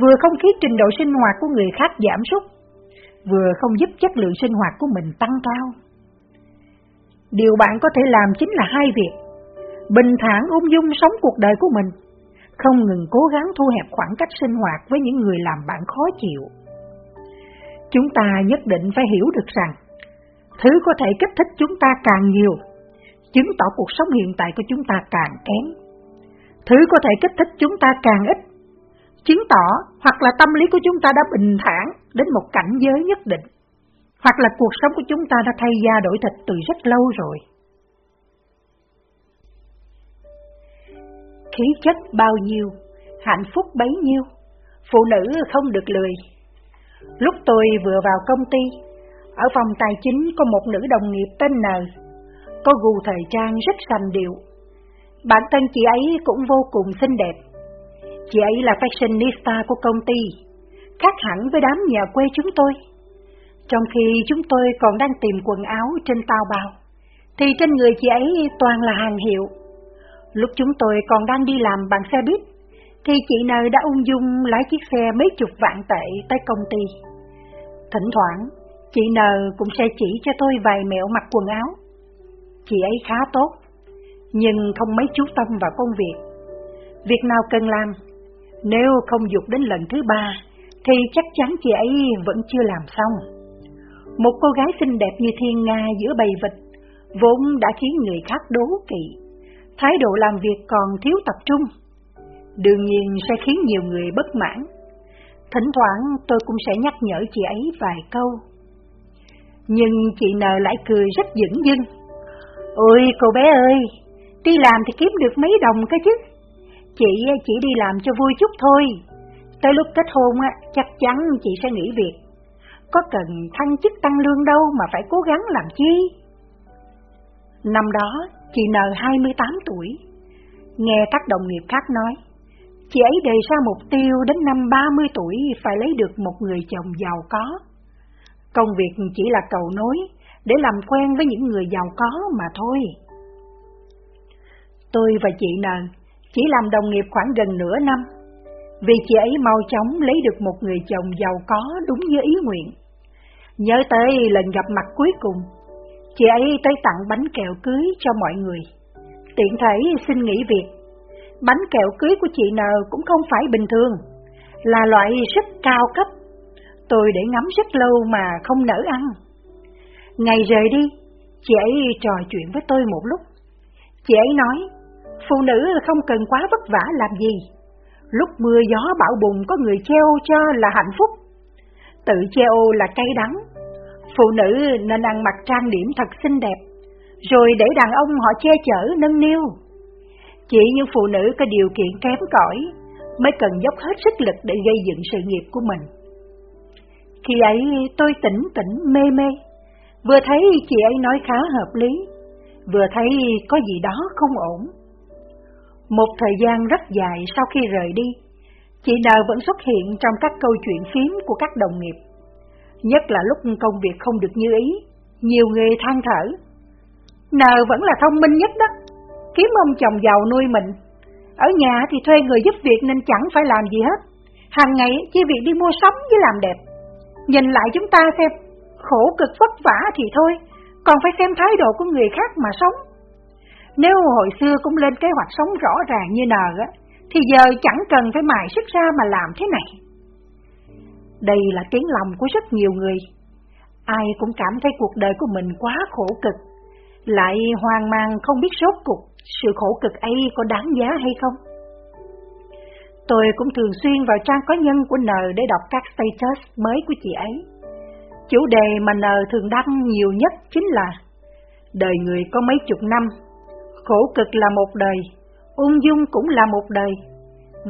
vừa không khiến trình độ sinh hoạt của người khác giảm sút, vừa không giúp chất lượng sinh hoạt của mình tăng cao. Điều bạn có thể làm chính là hai việc. Bình thản ung dung sống cuộc đời của mình, không ngừng cố gắng thu hẹp khoảng cách sinh hoạt với những người làm bạn khó chịu. Chúng ta nhất định phải hiểu được rằng, thứ có thể kích thích chúng ta càng nhiều, chứng tỏ cuộc sống hiện tại của chúng ta càng kém. Thứ có thể kích thích chúng ta càng ít, chứng tỏ hoặc là tâm lý của chúng ta đã bình thản đến một cảnh giới nhất định, hoặc là cuộc sống của chúng ta đã thay da đổi thịt từ rất lâu rồi. Khí chất bao nhiêu, hạnh phúc bấy nhiêu, phụ nữ không được lười. Lúc tôi vừa vào công ty, ở phòng tài chính có một nữ đồng nghiệp tên N, có gu thời trang rất sành điệu. Bản thân chị ấy cũng vô cùng xinh đẹp. Chị ấy là fashionista của công ty, khác hẳn với đám nhà quê chúng tôi. Trong khi chúng tôi còn đang tìm quần áo trên tàu bào, thì trên người chị ấy toàn là hàng hiệu. Lúc chúng tôi còn đang đi làm bằng xe buýt, thì chị N đã ung dung lái chiếc xe mấy chục vạn tệ tới công ty. Thỉnh thoảng, chị N cũng sẽ chỉ cho tôi vài mẹo mặc quần áo. Chị ấy khá tốt, nhưng không mấy chú tâm vào công việc. Việc nào cần làm, nếu không dục đến lần thứ ba, thì chắc chắn chị ấy vẫn chưa làm xong. Một cô gái xinh đẹp như thiên nga giữa bầy vịt, vốn đã khiến người khác đố kỵ. Thái độ làm việc còn thiếu tập trung, đương nhiên sẽ khiến nhiều người bất mãn. Thỉnh thoảng tôi cũng sẽ nhắc nhở chị ấy vài câu. Nhưng chị nờ lại cười rất dững dưng. Ôi cô bé ơi, đi làm thì kiếm được mấy đồng cơ chứ. Chị ờ, chỉ đi làm cho vui chút thôi. Tới lúc kết hôn á, chắc chắn chị sẽ nghỉ việc. Có cần thăng chức tăng lương đâu mà phải cố gắng làm chi. Năm đó, chị N 28 tuổi. Nghe các đồng nghiệp khác nói, chị ấy đề ra mục tiêu đến năm 30 tuổi phải lấy được một người chồng giàu có. Công việc chỉ là cầu nối để làm quen với những người giàu có mà thôi. Tôi và chị N chỉ làm đồng nghiệp khoảng gần nửa năm, vì chị ấy mau chóng lấy được một người chồng giàu có đúng như ý nguyện. Nhớ tới lần gặp mặt cuối cùng, chị ấy tới tặng bánh kẹo cưới cho mọi người. Tiện thể xin nghỉ việc. Bánh kẹo cưới của chị N cũng không phải bình thường, là loại rất cao cấp. Tôi để ngắm rất lâu mà không nỡ ăn. Ngày rời đi, chị ấy trò chuyện với tôi một lúc. Chị ấy nói, phụ nữ không cần quá vất vả làm gì. Lúc mưa gió bão bùng có người treo cho là hạnh phúc. Tự treo là cay đắng. Phụ nữ nên ăn mặc trang điểm thật xinh đẹp, rồi để đàn ông họ che chở nâng niu. Chỉ những phụ nữ có điều kiện kém cỏi mới cần dốc hết sức lực để gây dựng sự nghiệp của mình. Khi ấy tôi tỉnh tỉnh mê mê, vừa thấy chị ấy nói khá hợp lý, vừa thấy có gì đó không ổn. Một thời gian rất dài sau khi rời đi, chị N vẫn xuất hiện trong các câu chuyện phím của các đồng nghiệp. Nhất là lúc công việc không được như ý, nhiều người than thở. N vẫn là thông minh nhất đó, kiếm ông chồng giàu nuôi mình. Ở nhà thì thuê người giúp việc nên chẳng phải làm gì hết. Hàng ngày chỉ việc đi mua sắm với làm đẹp. Nhìn lại chúng ta xem, khổ cực vất vả thì thôi, còn phải xem thái độ của người khác mà sống. Nếu hồi xưa cũng lên kế hoạch sống rõ ràng như nờ á, thì giờ chẳng cần phải mài sức ra mà làm thế này. Đây là tiếng lòng của rất nhiều người. Ai cũng cảm thấy cuộc đời của mình quá khổ cực, lại hoang mang không biết rốt cuộc sự khổ cực ấy có đáng giá hay không. Tôi cũng thường xuyên vào trang cá nhân của N để đọc các status mới của chị ấy. Chủ đề mà N thường đăng nhiều nhất chính là Đời người có mấy chục năm, khổ cực là một đời, ung dung cũng là một đời.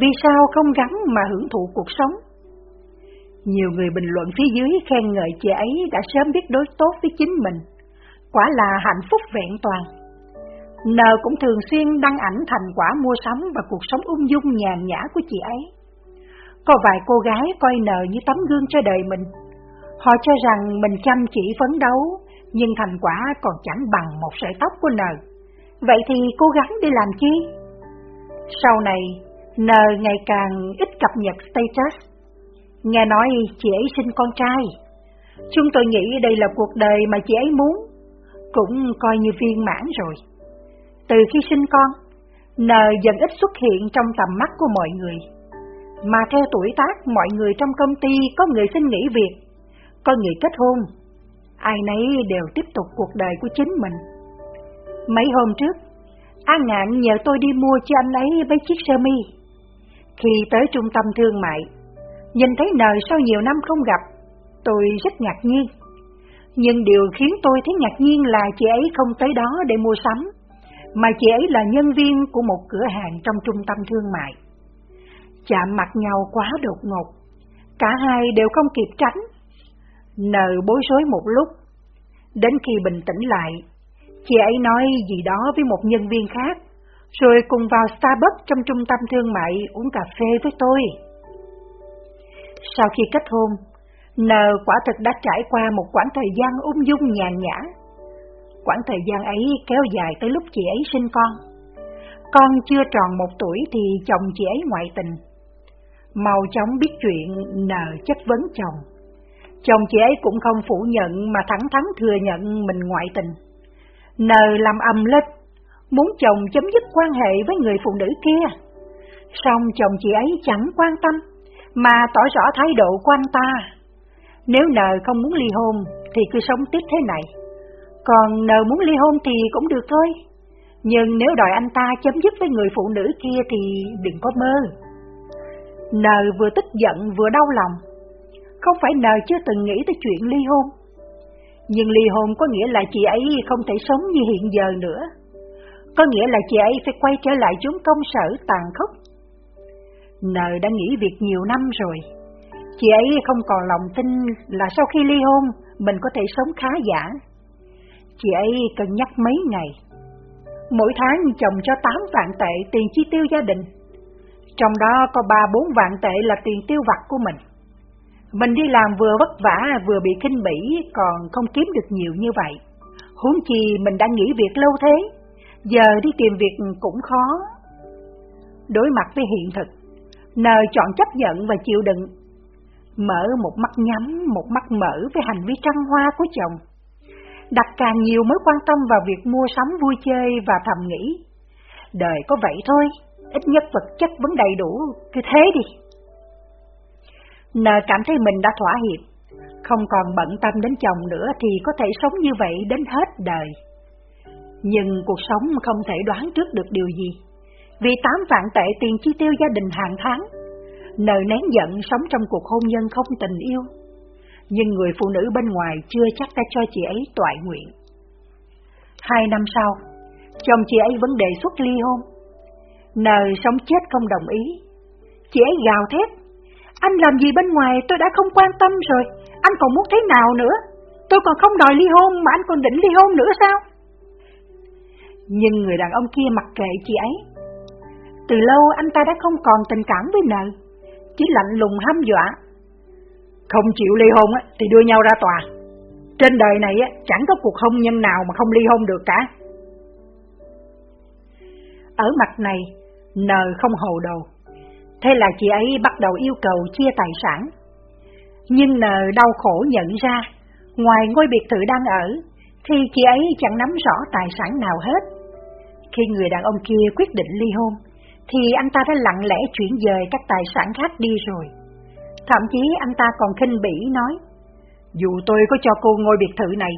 Vì sao không gắn mà hưởng thụ cuộc sống? Nhiều người bình luận phía dưới khen ngợi chị ấy đã sớm biết đối tốt với chính mình. Quả là hạnh phúc vẹn toàn. N cũng thường xuyên đăng ảnh thành quả mua sắm và cuộc sống ung dung nhàn nhã của chị ấy. Có vài cô gái coi N như tấm gương cho đời mình. Họ cho rằng mình chăm chỉ phấn đấu, nhưng thành quả còn chẳng bằng một sợi tóc của N. Vậy thì cố gắng đi làm chi? Sau này, N ngày càng ít cập nhật status. Nghe nói chị ấy sinh con trai. Chúng tôi nghĩ đây là cuộc đời mà chị ấy muốn, cũng coi như viên mãn rồi. Từ khi sinh con, N dần ít xuất hiện trong tầm mắt của mọi người. Mà theo tuổi tác, mọi người trong công ty có người xin nghỉ việc, có người kết hôn. Ai nấy đều tiếp tục cuộc đời của chính mình. Mấy hôm trước, An Ngạn nhờ tôi đi mua cho anh ấy mấy chiếc sơ mi. Khi tới trung tâm thương mại, nhìn thấy nờ sau nhiều năm không gặp, tôi rất ngạc nhiên. Nhưng điều khiến tôi thấy ngạc nhiên là chị ấy không tới đó để mua sắm, mà chị ấy là nhân viên của một cửa hàng trong trung tâm thương mại. Chạm mặt nhau quá đột ngột, cả hai đều không kịp tránh. Nờ bối rối một lúc, đến khi bình tĩnh lại, chị ấy nói gì đó với một nhân viên khác, rồi cùng vào Starbucks trong trung tâm thương mại uống cà phê với tôi. Sau khi kết hôn, N quả thực đã trải qua một quãng thời gian ung dung nhàn nhã. Quãng thời gian ấy kéo dài tới lúc chị ấy sinh con. Con chưa tròn một tuổi thì chồng chị ấy ngoại tình. Màu chóng biết chuyện N chất vấn chồng. Chồng chị ấy cũng không phủ nhận mà thẳng thắn thừa nhận mình ngoại tình nờ làm ầm lên, muốn chồng chấm dứt quan hệ với người phụ nữ kia. Xong chồng chị ấy chẳng quan tâm, mà tỏ rõ thái độ của anh ta. Nếu nờ không muốn ly hôn thì cứ sống tiếp thế này, còn nờ muốn ly hôn thì cũng được thôi. Nhưng nếu đòi anh ta chấm dứt với người phụ nữ kia thì đừng có mơ. Nờ vừa tức giận vừa đau lòng. Không phải nờ chưa từng nghĩ tới chuyện ly hôn. Nhưng ly hôn có nghĩa là chị ấy không thể sống như hiện giờ nữa. Có nghĩa là chị ấy phải quay trở lại chốn công sở tàn khốc Nờ đã nghỉ việc nhiều năm rồi. Chị ấy không còn lòng tin là sau khi ly hôn, mình có thể sống khá giả. Chị ấy cân nhắc mấy ngày. Mỗi tháng chồng cho 8 vạn tệ tiền chi tiêu gia đình. Trong đó có 3-4 vạn tệ là tiền tiêu vặt của mình. Mình đi làm vừa vất vả vừa bị kinh bỉ còn không kiếm được nhiều như vậy. Huống chi mình đã nghỉ việc lâu thế, giờ đi tìm việc cũng khó. Đối mặt với hiện thực, Nờ chọn chấp nhận và chịu đựng. Mở một mắt nhắm, một mắt mở với hành vi trăng hoa của chồng. Đặt càng nhiều mối quan tâm vào việc mua sắm vui chơi và thầm nghĩ. Đời có vậy thôi, ít nhất vật chất vẫn đầy đủ, cứ thế đi nờ cảm thấy mình đã thỏa hiệp, không còn bận tâm đến chồng nữa thì có thể sống như vậy đến hết đời. Nhưng cuộc sống không thể đoán trước được điều gì. Vì 8 vạn tệ tiền chi tiêu gia đình hàng tháng, nờ nén giận sống trong cuộc hôn nhân không tình yêu. Nhưng người phụ nữ bên ngoài chưa chắc đã cho chị ấy toại nguyện. Hai năm sau, chồng chị ấy vẫn đề xuất ly hôn. Nờ sống chết không đồng ý. Chị ấy gào thét. Anh làm gì bên ngoài tôi đã không quan tâm rồi, anh còn muốn thế nào nữa? Tôi còn không đòi ly hôn mà anh còn định ly hôn nữa sao? Nhưng người đàn ông kia mặc kệ chị ấy, từ lâu anh ta đã không còn tình cảm với nợ, chỉ lạnh lùng hăm dọa. Không chịu ly hôn thì đưa nhau ra tòa. Trên đời này chẳng có cuộc hôn nhân nào mà không ly hôn được cả. Ở mặt này, nờ không hồ đầu. Thế là chị ấy bắt đầu yêu cầu chia tài sản. Nhưng nờ đau khổ nhận ra, Ngoài ngôi biệt thự đang ở, thì chị ấy chẳng nắm rõ tài sản nào hết. Khi người đàn ông kia quyết định ly hôn, thì anh ta đã lặng lẽ chuyển dời các tài sản khác đi rồi. Thậm chí anh ta còn khinh bỉ nói, dù tôi có cho cô ngôi biệt thự này,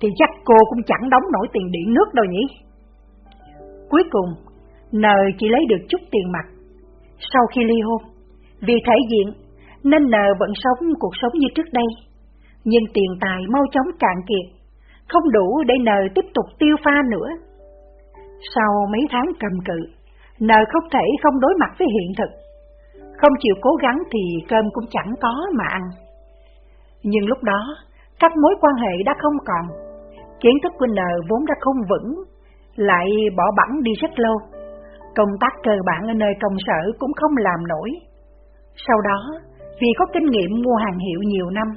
thì chắc cô cũng chẳng đóng nổi tiền điện nước đâu nhỉ. Cuối cùng, nờ chỉ lấy được chút tiền mặt. Sau khi ly hôn, vì thể diện nên nờ vẫn sống cuộc sống như trước đây, nhưng tiền tài mau chóng cạn kiệt, không đủ để nờ tiếp tục tiêu pha nữa. Sau mấy tháng cầm cự, nờ không thể không đối mặt với hiện thực. Không chịu cố gắng thì cơm cũng chẳng có mà ăn. Nhưng lúc đó, các mối quan hệ đã không còn. Kiến thức của nờ vốn đã không vững, lại bỏ bẵng đi rất lâu. Công tác cơ bản ở nơi công sở cũng không làm nổi. Sau đó, vì có kinh nghiệm mua hàng hiệu nhiều năm,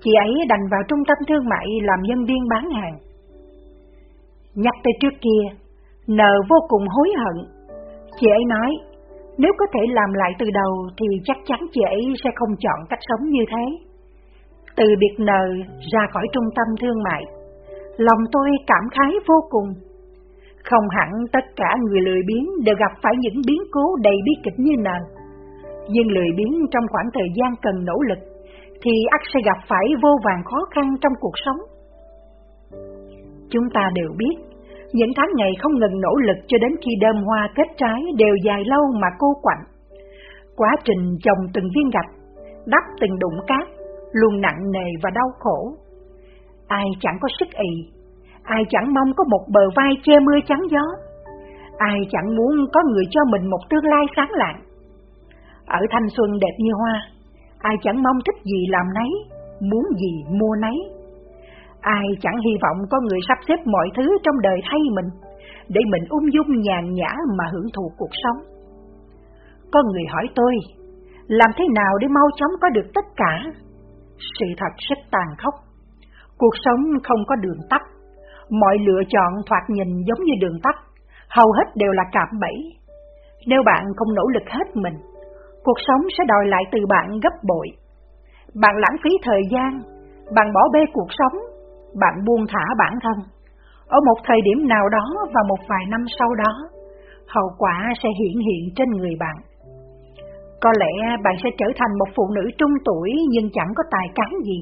chị ấy đành vào trung tâm thương mại làm nhân viên bán hàng. Nhắc tới trước kia, nợ vô cùng hối hận. Chị ấy nói, nếu có thể làm lại từ đầu thì chắc chắn chị ấy sẽ không chọn cách sống như thế. Từ biệt nợ ra khỏi trung tâm thương mại, lòng tôi cảm khái vô cùng. Không hẳn tất cả người lười biếng đều gặp phải những biến cố đầy bi kịch như nàng. nhưng lười biếng trong khoảng thời gian cần nỗ lực, thì ắt sẽ gặp phải vô vàng khó khăn trong cuộc sống. Chúng ta đều biết, những tháng ngày không ngừng nỗ lực cho đến khi đơm hoa kết trái đều dài lâu mà cô quạnh. Quá trình trồng từng viên gạch, đắp từng đụng cát, luôn nặng nề và đau khổ. Ai chẳng có sức ị, ai chẳng mong có một bờ vai che mưa chắn gió, ai chẳng muốn có người cho mình một tương lai sáng lạng. Ở thanh xuân đẹp như hoa, ai chẳng mong thích gì làm nấy, muốn gì mua nấy. Ai chẳng hy vọng có người sắp xếp mọi thứ trong đời thay mình, để mình ung dung nhàn nhã mà hưởng thụ cuộc sống. Có người hỏi tôi, làm thế nào để mau chóng có được tất cả? Sự thật rất tàn khốc. Cuộc sống không có đường tắt, mọi lựa chọn thoạt nhìn giống như đường tắt, hầu hết đều là cạm bẫy. Nếu bạn không nỗ lực hết mình, cuộc sống sẽ đòi lại từ bạn gấp bội. Bạn lãng phí thời gian, bạn bỏ bê cuộc sống, bạn buông thả bản thân. Ở một thời điểm nào đó và một vài năm sau đó, hậu quả sẽ hiện hiện trên người bạn. Có lẽ bạn sẽ trở thành một phụ nữ trung tuổi nhưng chẳng có tài cán gì,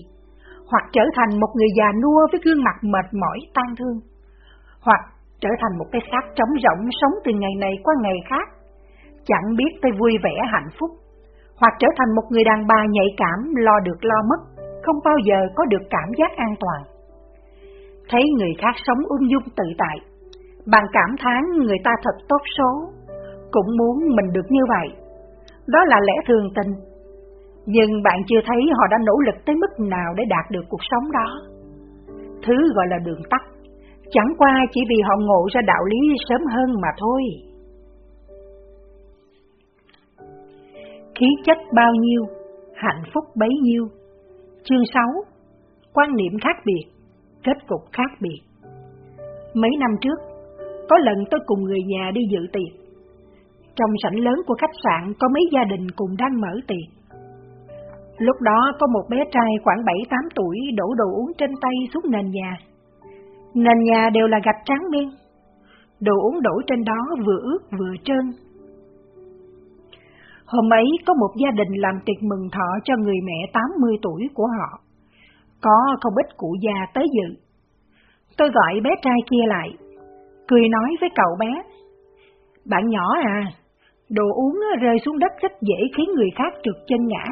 hoặc trở thành một người già nua với gương mặt mệt mỏi tan thương, hoặc trở thành một cái xác trống rỗng sống từ ngày này qua ngày khác, chẳng biết tới vui vẻ hạnh phúc, hoặc trở thành một người đàn bà nhạy cảm lo được lo mất, không bao giờ có được cảm giác an toàn. Thấy người khác sống ung dung tự tại, bạn cảm thán người ta thật tốt số, cũng muốn mình được như vậy. Đó là lẽ thường tình. Nhưng bạn chưa thấy họ đã nỗ lực tới mức nào để đạt được cuộc sống đó. Thứ gọi là đường tắt, chẳng qua chỉ vì họ ngộ ra đạo lý sớm hơn mà thôi. khí chất bao nhiêu, hạnh phúc bấy nhiêu. Chương 6 Quan niệm khác biệt, kết cục khác biệt Mấy năm trước, có lần tôi cùng người nhà đi dự tiệc. Trong sảnh lớn của khách sạn có mấy gia đình cùng đang mở tiệc. Lúc đó có một bé trai khoảng 7-8 tuổi đổ đồ uống trên tay xuống nền nhà. Nền nhà đều là gạch trắng miên. Đồ uống đổ trên đó vừa ướt vừa trơn, Hôm ấy có một gia đình làm tiệc mừng thọ cho người mẹ 80 tuổi của họ. Có không ít cụ già tới dự. Tôi gọi bé trai kia lại, cười nói với cậu bé. Bạn nhỏ à, đồ uống rơi xuống đất rất dễ khiến người khác trượt chân ngã.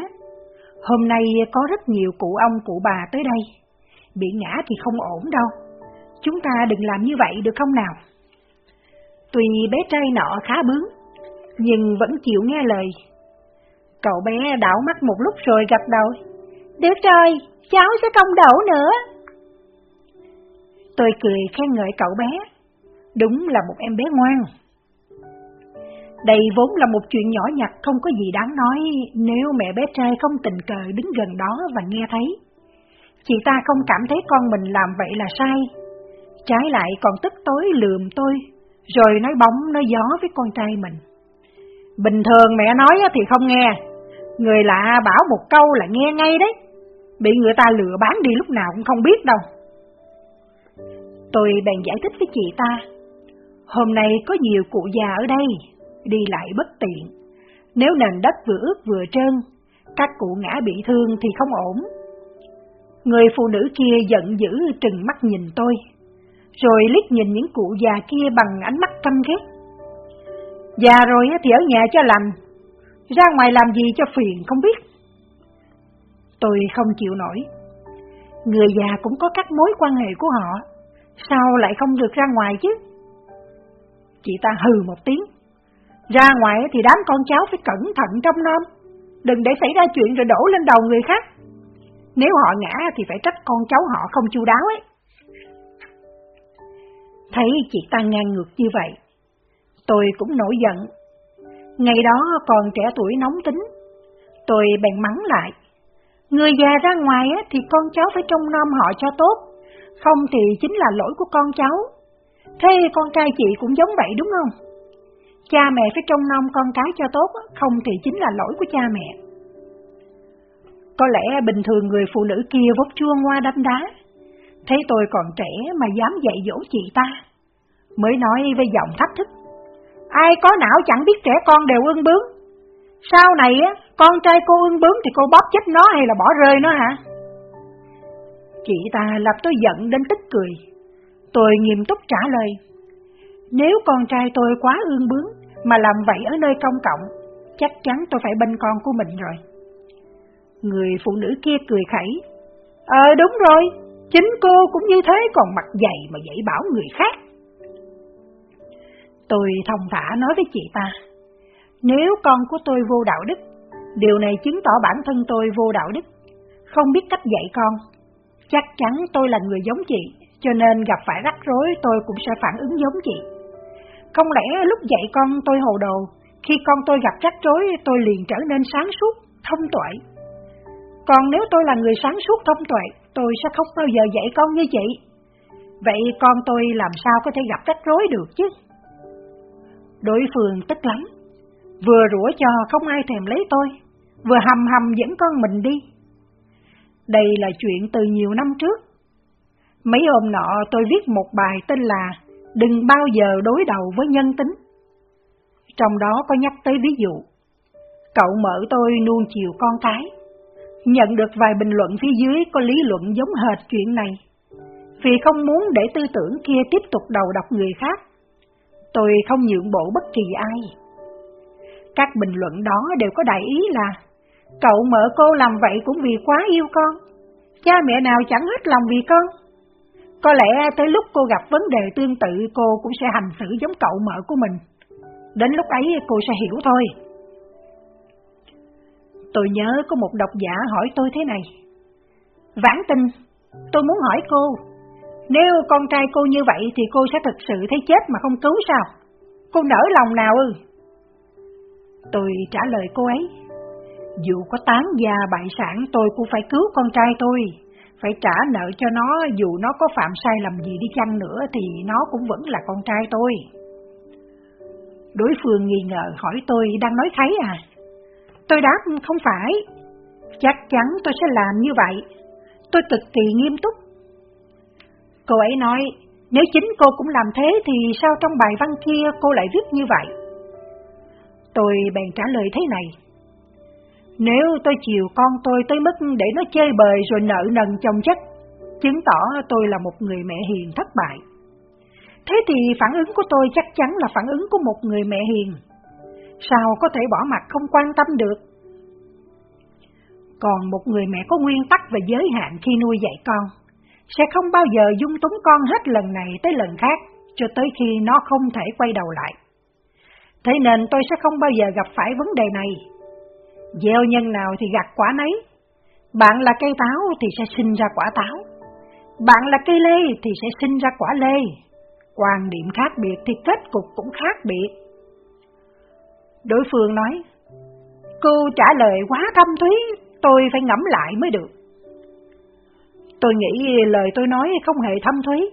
Hôm nay có rất nhiều cụ ông cụ bà tới đây. Bị ngã thì không ổn đâu. Chúng ta đừng làm như vậy được không nào? Tuy bé trai nọ khá bướng, nhưng vẫn chịu nghe lời. Cậu bé đảo mắt một lúc rồi gật đầu. Được rồi, cháu sẽ không đổ nữa. Tôi cười khen ngợi cậu bé. Đúng là một em bé ngoan. Đây vốn là một chuyện nhỏ nhặt không có gì đáng nói nếu mẹ bé trai không tình cờ đứng gần đó và nghe thấy. Chị ta không cảm thấy con mình làm vậy là sai. Trái lại còn tức tối lườm tôi, rồi nói bóng nói gió với con trai mình. Bình thường mẹ nói thì không nghe, người lạ bảo một câu là nghe ngay đấy. bị người ta lừa bán đi lúc nào cũng không biết đâu. Tôi bèn giải thích với chị ta, hôm nay có nhiều cụ già ở đây, đi lại bất tiện. Nếu nền đất vừa ướt vừa trơn, các cụ ngã bị thương thì không ổn. Người phụ nữ kia giận dữ trừng mắt nhìn tôi, rồi liếc nhìn những cụ già kia bằng ánh mắt căm ghét. Già rồi thì ở nhà cho lành, ra ngoài làm gì cho phiền không biết. Tôi không chịu nổi. Người già cũng có các mối quan hệ của họ, sao lại không được ra ngoài chứ? Chị ta hừ một tiếng. Ra ngoài thì đám con cháu phải cẩn thận trong nom, đừng để xảy ra chuyện rồi đổ lên đầu người khác. Nếu họ ngã thì phải trách con cháu họ không chu đáo ấy. Thấy chị ta ngang ngược như vậy, tôi cũng nổi giận. Ngày đó còn trẻ tuổi nóng tính, tôi bèn mắng lại. Người già ra ngoài thì con cháu phải trông nom họ cho tốt, không thì chính là lỗi của con cháu. Thế con trai chị cũng giống vậy đúng không? Cha mẹ phải trông nom con cái cho tốt, không thì chính là lỗi của cha mẹ. Có lẽ bình thường người phụ nữ kia vốc chua ngoa đâm đá, thấy tôi còn trẻ mà dám dạy dỗ chị ta, mới nói với giọng thách thức. Ai có não chẳng biết trẻ con đều ưng bướng. Sau này á, con trai cô ưng bướng thì cô bóp chết nó hay là bỏ rơi nó hả? Chị ta lập tôi giận đến tức cười. Tôi nghiêm túc trả lời. Nếu con trai tôi quá ương bướng mà làm vậy ở nơi công cộng, chắc chắn tôi phải bên con của mình rồi. Người phụ nữ kia cười khẩy. Ờ đúng rồi, chính cô cũng như thế còn mặt dày mà dạy bảo người khác. Tôi thông thả nói với chị ta, nếu con của tôi vô đạo đức, điều này chứng tỏ bản thân tôi vô đạo đức, không biết cách dạy con. Chắc chắn tôi là người giống chị, cho nên gặp phải rắc rối tôi cũng sẽ phản ứng giống chị. Không lẽ lúc dạy con tôi hồ đồ, khi con tôi gặp rắc rối tôi liền trở nên sáng suốt, thông tuệ. Còn nếu tôi là người sáng suốt thông tuệ, tôi sẽ không bao giờ dạy con như vậy Vậy con tôi làm sao có thể gặp rắc rối được chứ? Đối phương tức lắm, vừa rủa cho không ai thèm lấy tôi, vừa hầm hầm dẫn con mình đi. Đây là chuyện từ nhiều năm trước. Mấy hôm nọ tôi viết một bài tên là Đừng bao giờ đối đầu với nhân tính. Trong đó có nhắc tới ví dụ, cậu mở tôi nuông chiều con cái, nhận được vài bình luận phía dưới có lý luận giống hệt chuyện này. Vì không muốn để tư tưởng kia tiếp tục đầu độc người khác, tôi không nhượng bộ bất kỳ ai. Các bình luận đó đều có đại ý là, cậu mở cô làm vậy cũng vì quá yêu con, cha mẹ nào chẳng hết lòng vì con. Có lẽ tới lúc cô gặp vấn đề tương tự cô cũng sẽ hành xử giống cậu mợ của mình. Đến lúc ấy cô sẽ hiểu thôi. Tôi nhớ có một độc giả hỏi tôi thế này. Vãn tình, tôi muốn hỏi cô, nếu con trai cô như vậy thì cô sẽ thực sự thấy chết mà không cứu sao? Cô nở lòng nào ư? Tôi trả lời cô ấy, dù có tán gia bại sản tôi cũng phải cứu con trai tôi phải trả nợ cho nó dù nó có phạm sai lầm gì đi chăng nữa thì nó cũng vẫn là con trai tôi. Đối phương nghi ngờ hỏi tôi đang nói thấy à? Tôi đáp không phải, chắc chắn tôi sẽ làm như vậy, tôi cực kỳ nghiêm túc. Cô ấy nói, nếu chính cô cũng làm thế thì sao trong bài văn kia cô lại viết như vậy? Tôi bèn trả lời thế này. Nếu tôi chiều con tôi tới mức để nó chơi bời rồi nợ nần chồng chất, chứng tỏ tôi là một người mẹ hiền thất bại. Thế thì phản ứng của tôi chắc chắn là phản ứng của một người mẹ hiền. Sao có thể bỏ mặt không quan tâm được? Còn một người mẹ có nguyên tắc và giới hạn khi nuôi dạy con, sẽ không bao giờ dung túng con hết lần này tới lần khác, cho tới khi nó không thể quay đầu lại. Thế nên tôi sẽ không bao giờ gặp phải vấn đề này Gieo nhân nào thì gặt quả nấy. Bạn là cây táo thì sẽ sinh ra quả táo. Bạn là cây lê thì sẽ sinh ra quả lê. Quan điểm khác biệt thì kết cục cũng khác biệt. Đối phương nói, cô trả lời quá thâm thúy, tôi phải ngẫm lại mới được. Tôi nghĩ lời tôi nói không hề thâm thúy,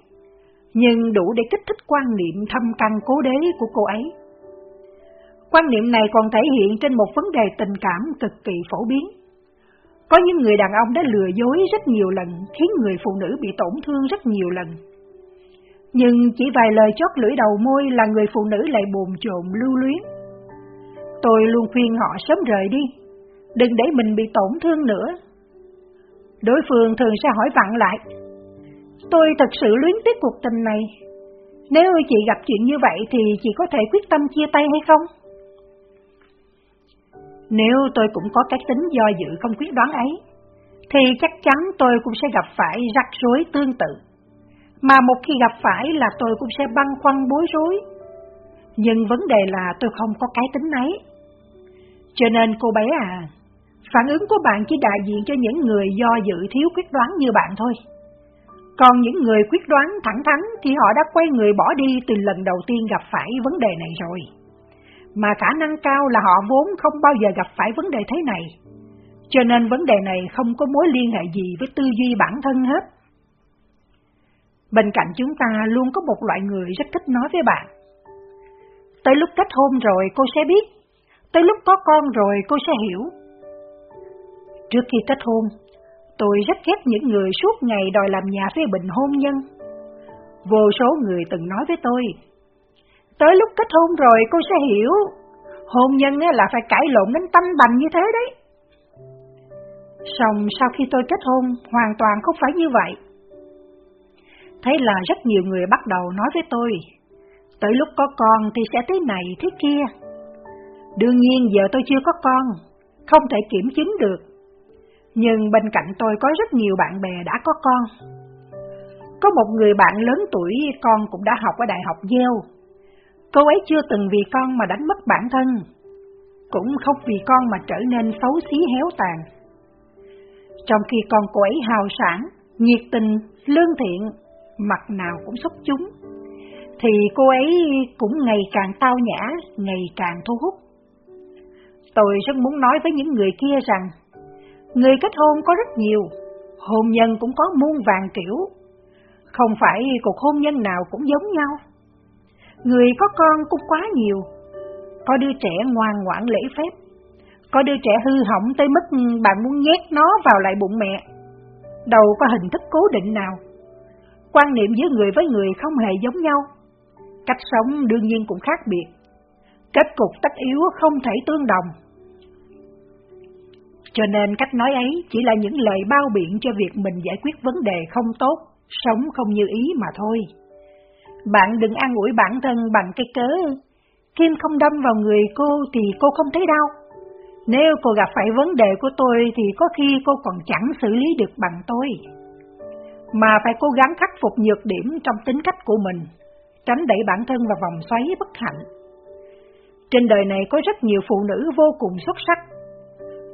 nhưng đủ để kích thích quan niệm thâm căn cố đế của cô ấy. Quan niệm này còn thể hiện trên một vấn đề tình cảm cực kỳ phổ biến. Có những người đàn ông đã lừa dối rất nhiều lần, khiến người phụ nữ bị tổn thương rất nhiều lần. Nhưng chỉ vài lời chót lưỡi đầu môi là người phụ nữ lại bồn trộn lưu luyến. Tôi luôn khuyên họ sớm rời đi, đừng để mình bị tổn thương nữa. Đối phương thường sẽ hỏi vặn lại, tôi thật sự luyến tiếc cuộc tình này, nếu chị gặp chuyện như vậy thì chị có thể quyết tâm chia tay hay không? Nếu tôi cũng có cái tính do dự không quyết đoán ấy, thì chắc chắn tôi cũng sẽ gặp phải rắc rối tương tự. Mà một khi gặp phải là tôi cũng sẽ băn khoăn bối rối. Nhưng vấn đề là tôi không có cái tính ấy. Cho nên cô bé à, phản ứng của bạn chỉ đại diện cho những người do dự thiếu quyết đoán như bạn thôi. Còn những người quyết đoán thẳng thắn thì họ đã quay người bỏ đi từ lần đầu tiên gặp phải vấn đề này rồi. Mà khả năng cao là họ vốn không bao giờ gặp phải vấn đề thế này. Cho nên vấn đề này không có mối liên hệ gì với tư duy bản thân hết. Bên cạnh chúng ta luôn có một loại người rất thích nói với bạn. Tới lúc kết hôn rồi cô sẽ biết, tới lúc có con rồi cô sẽ hiểu. Trước khi kết hôn, Tôi rất ghét những người suốt ngày đòi làm nhà phê bình hôn nhân. Vô số người từng nói với tôi, tới lúc kết hôn rồi cô sẽ hiểu, hôn nhân là phải cãi lộn đến tâm bành như thế đấy. Xong sau khi tôi kết hôn, hoàn toàn không phải như vậy. Thế là rất nhiều người bắt đầu nói với tôi, tới lúc có con thì sẽ thế này thế kia. Đương nhiên giờ tôi chưa có con, không thể kiểm chứng được nhưng bên cạnh tôi có rất nhiều bạn bè đã có con. Có một người bạn lớn tuổi con cũng đã học ở Đại học Yale. Cô ấy chưa từng vì con mà đánh mất bản thân, cũng không vì con mà trở nên xấu xí héo tàn. Trong khi con cô ấy hào sản, nhiệt tình, lương thiện, mặt nào cũng xuất chúng, thì cô ấy cũng ngày càng tao nhã, ngày càng thu hút. Tôi rất muốn nói với những người kia rằng, Người kết hôn có rất nhiều, hôn nhân cũng có muôn vàng kiểu. Không phải cuộc hôn nhân nào cũng giống nhau. Người có con cũng quá nhiều. Có đứa trẻ ngoan ngoãn lễ phép, có đứa trẻ hư hỏng tới mức bạn muốn nhét nó vào lại bụng mẹ. Đâu có hình thức cố định nào. Quan niệm giữa người với người không hề giống nhau. Cách sống đương nhiên cũng khác biệt. Kết cục tất yếu không thể tương đồng. Cho nên cách nói ấy chỉ là những lời bao biện cho việc mình giải quyết vấn đề không tốt, sống không như ý mà thôi. Bạn đừng an ủi bản thân bằng cái cớ, kim không đâm vào người cô thì cô không thấy đau. Nếu cô gặp phải vấn đề của tôi thì có khi cô còn chẳng xử lý được bằng tôi. Mà phải cố gắng khắc phục nhược điểm trong tính cách của mình, tránh đẩy bản thân vào vòng xoáy bất hạnh. Trên đời này có rất nhiều phụ nữ vô cùng xuất sắc,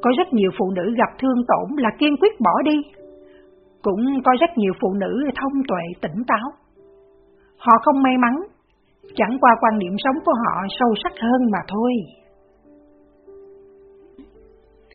có rất nhiều phụ nữ gặp thương tổn là kiên quyết bỏ đi. Cũng có rất nhiều phụ nữ thông tuệ tỉnh táo. Họ không may mắn, chẳng qua quan điểm sống của họ sâu sắc hơn mà thôi.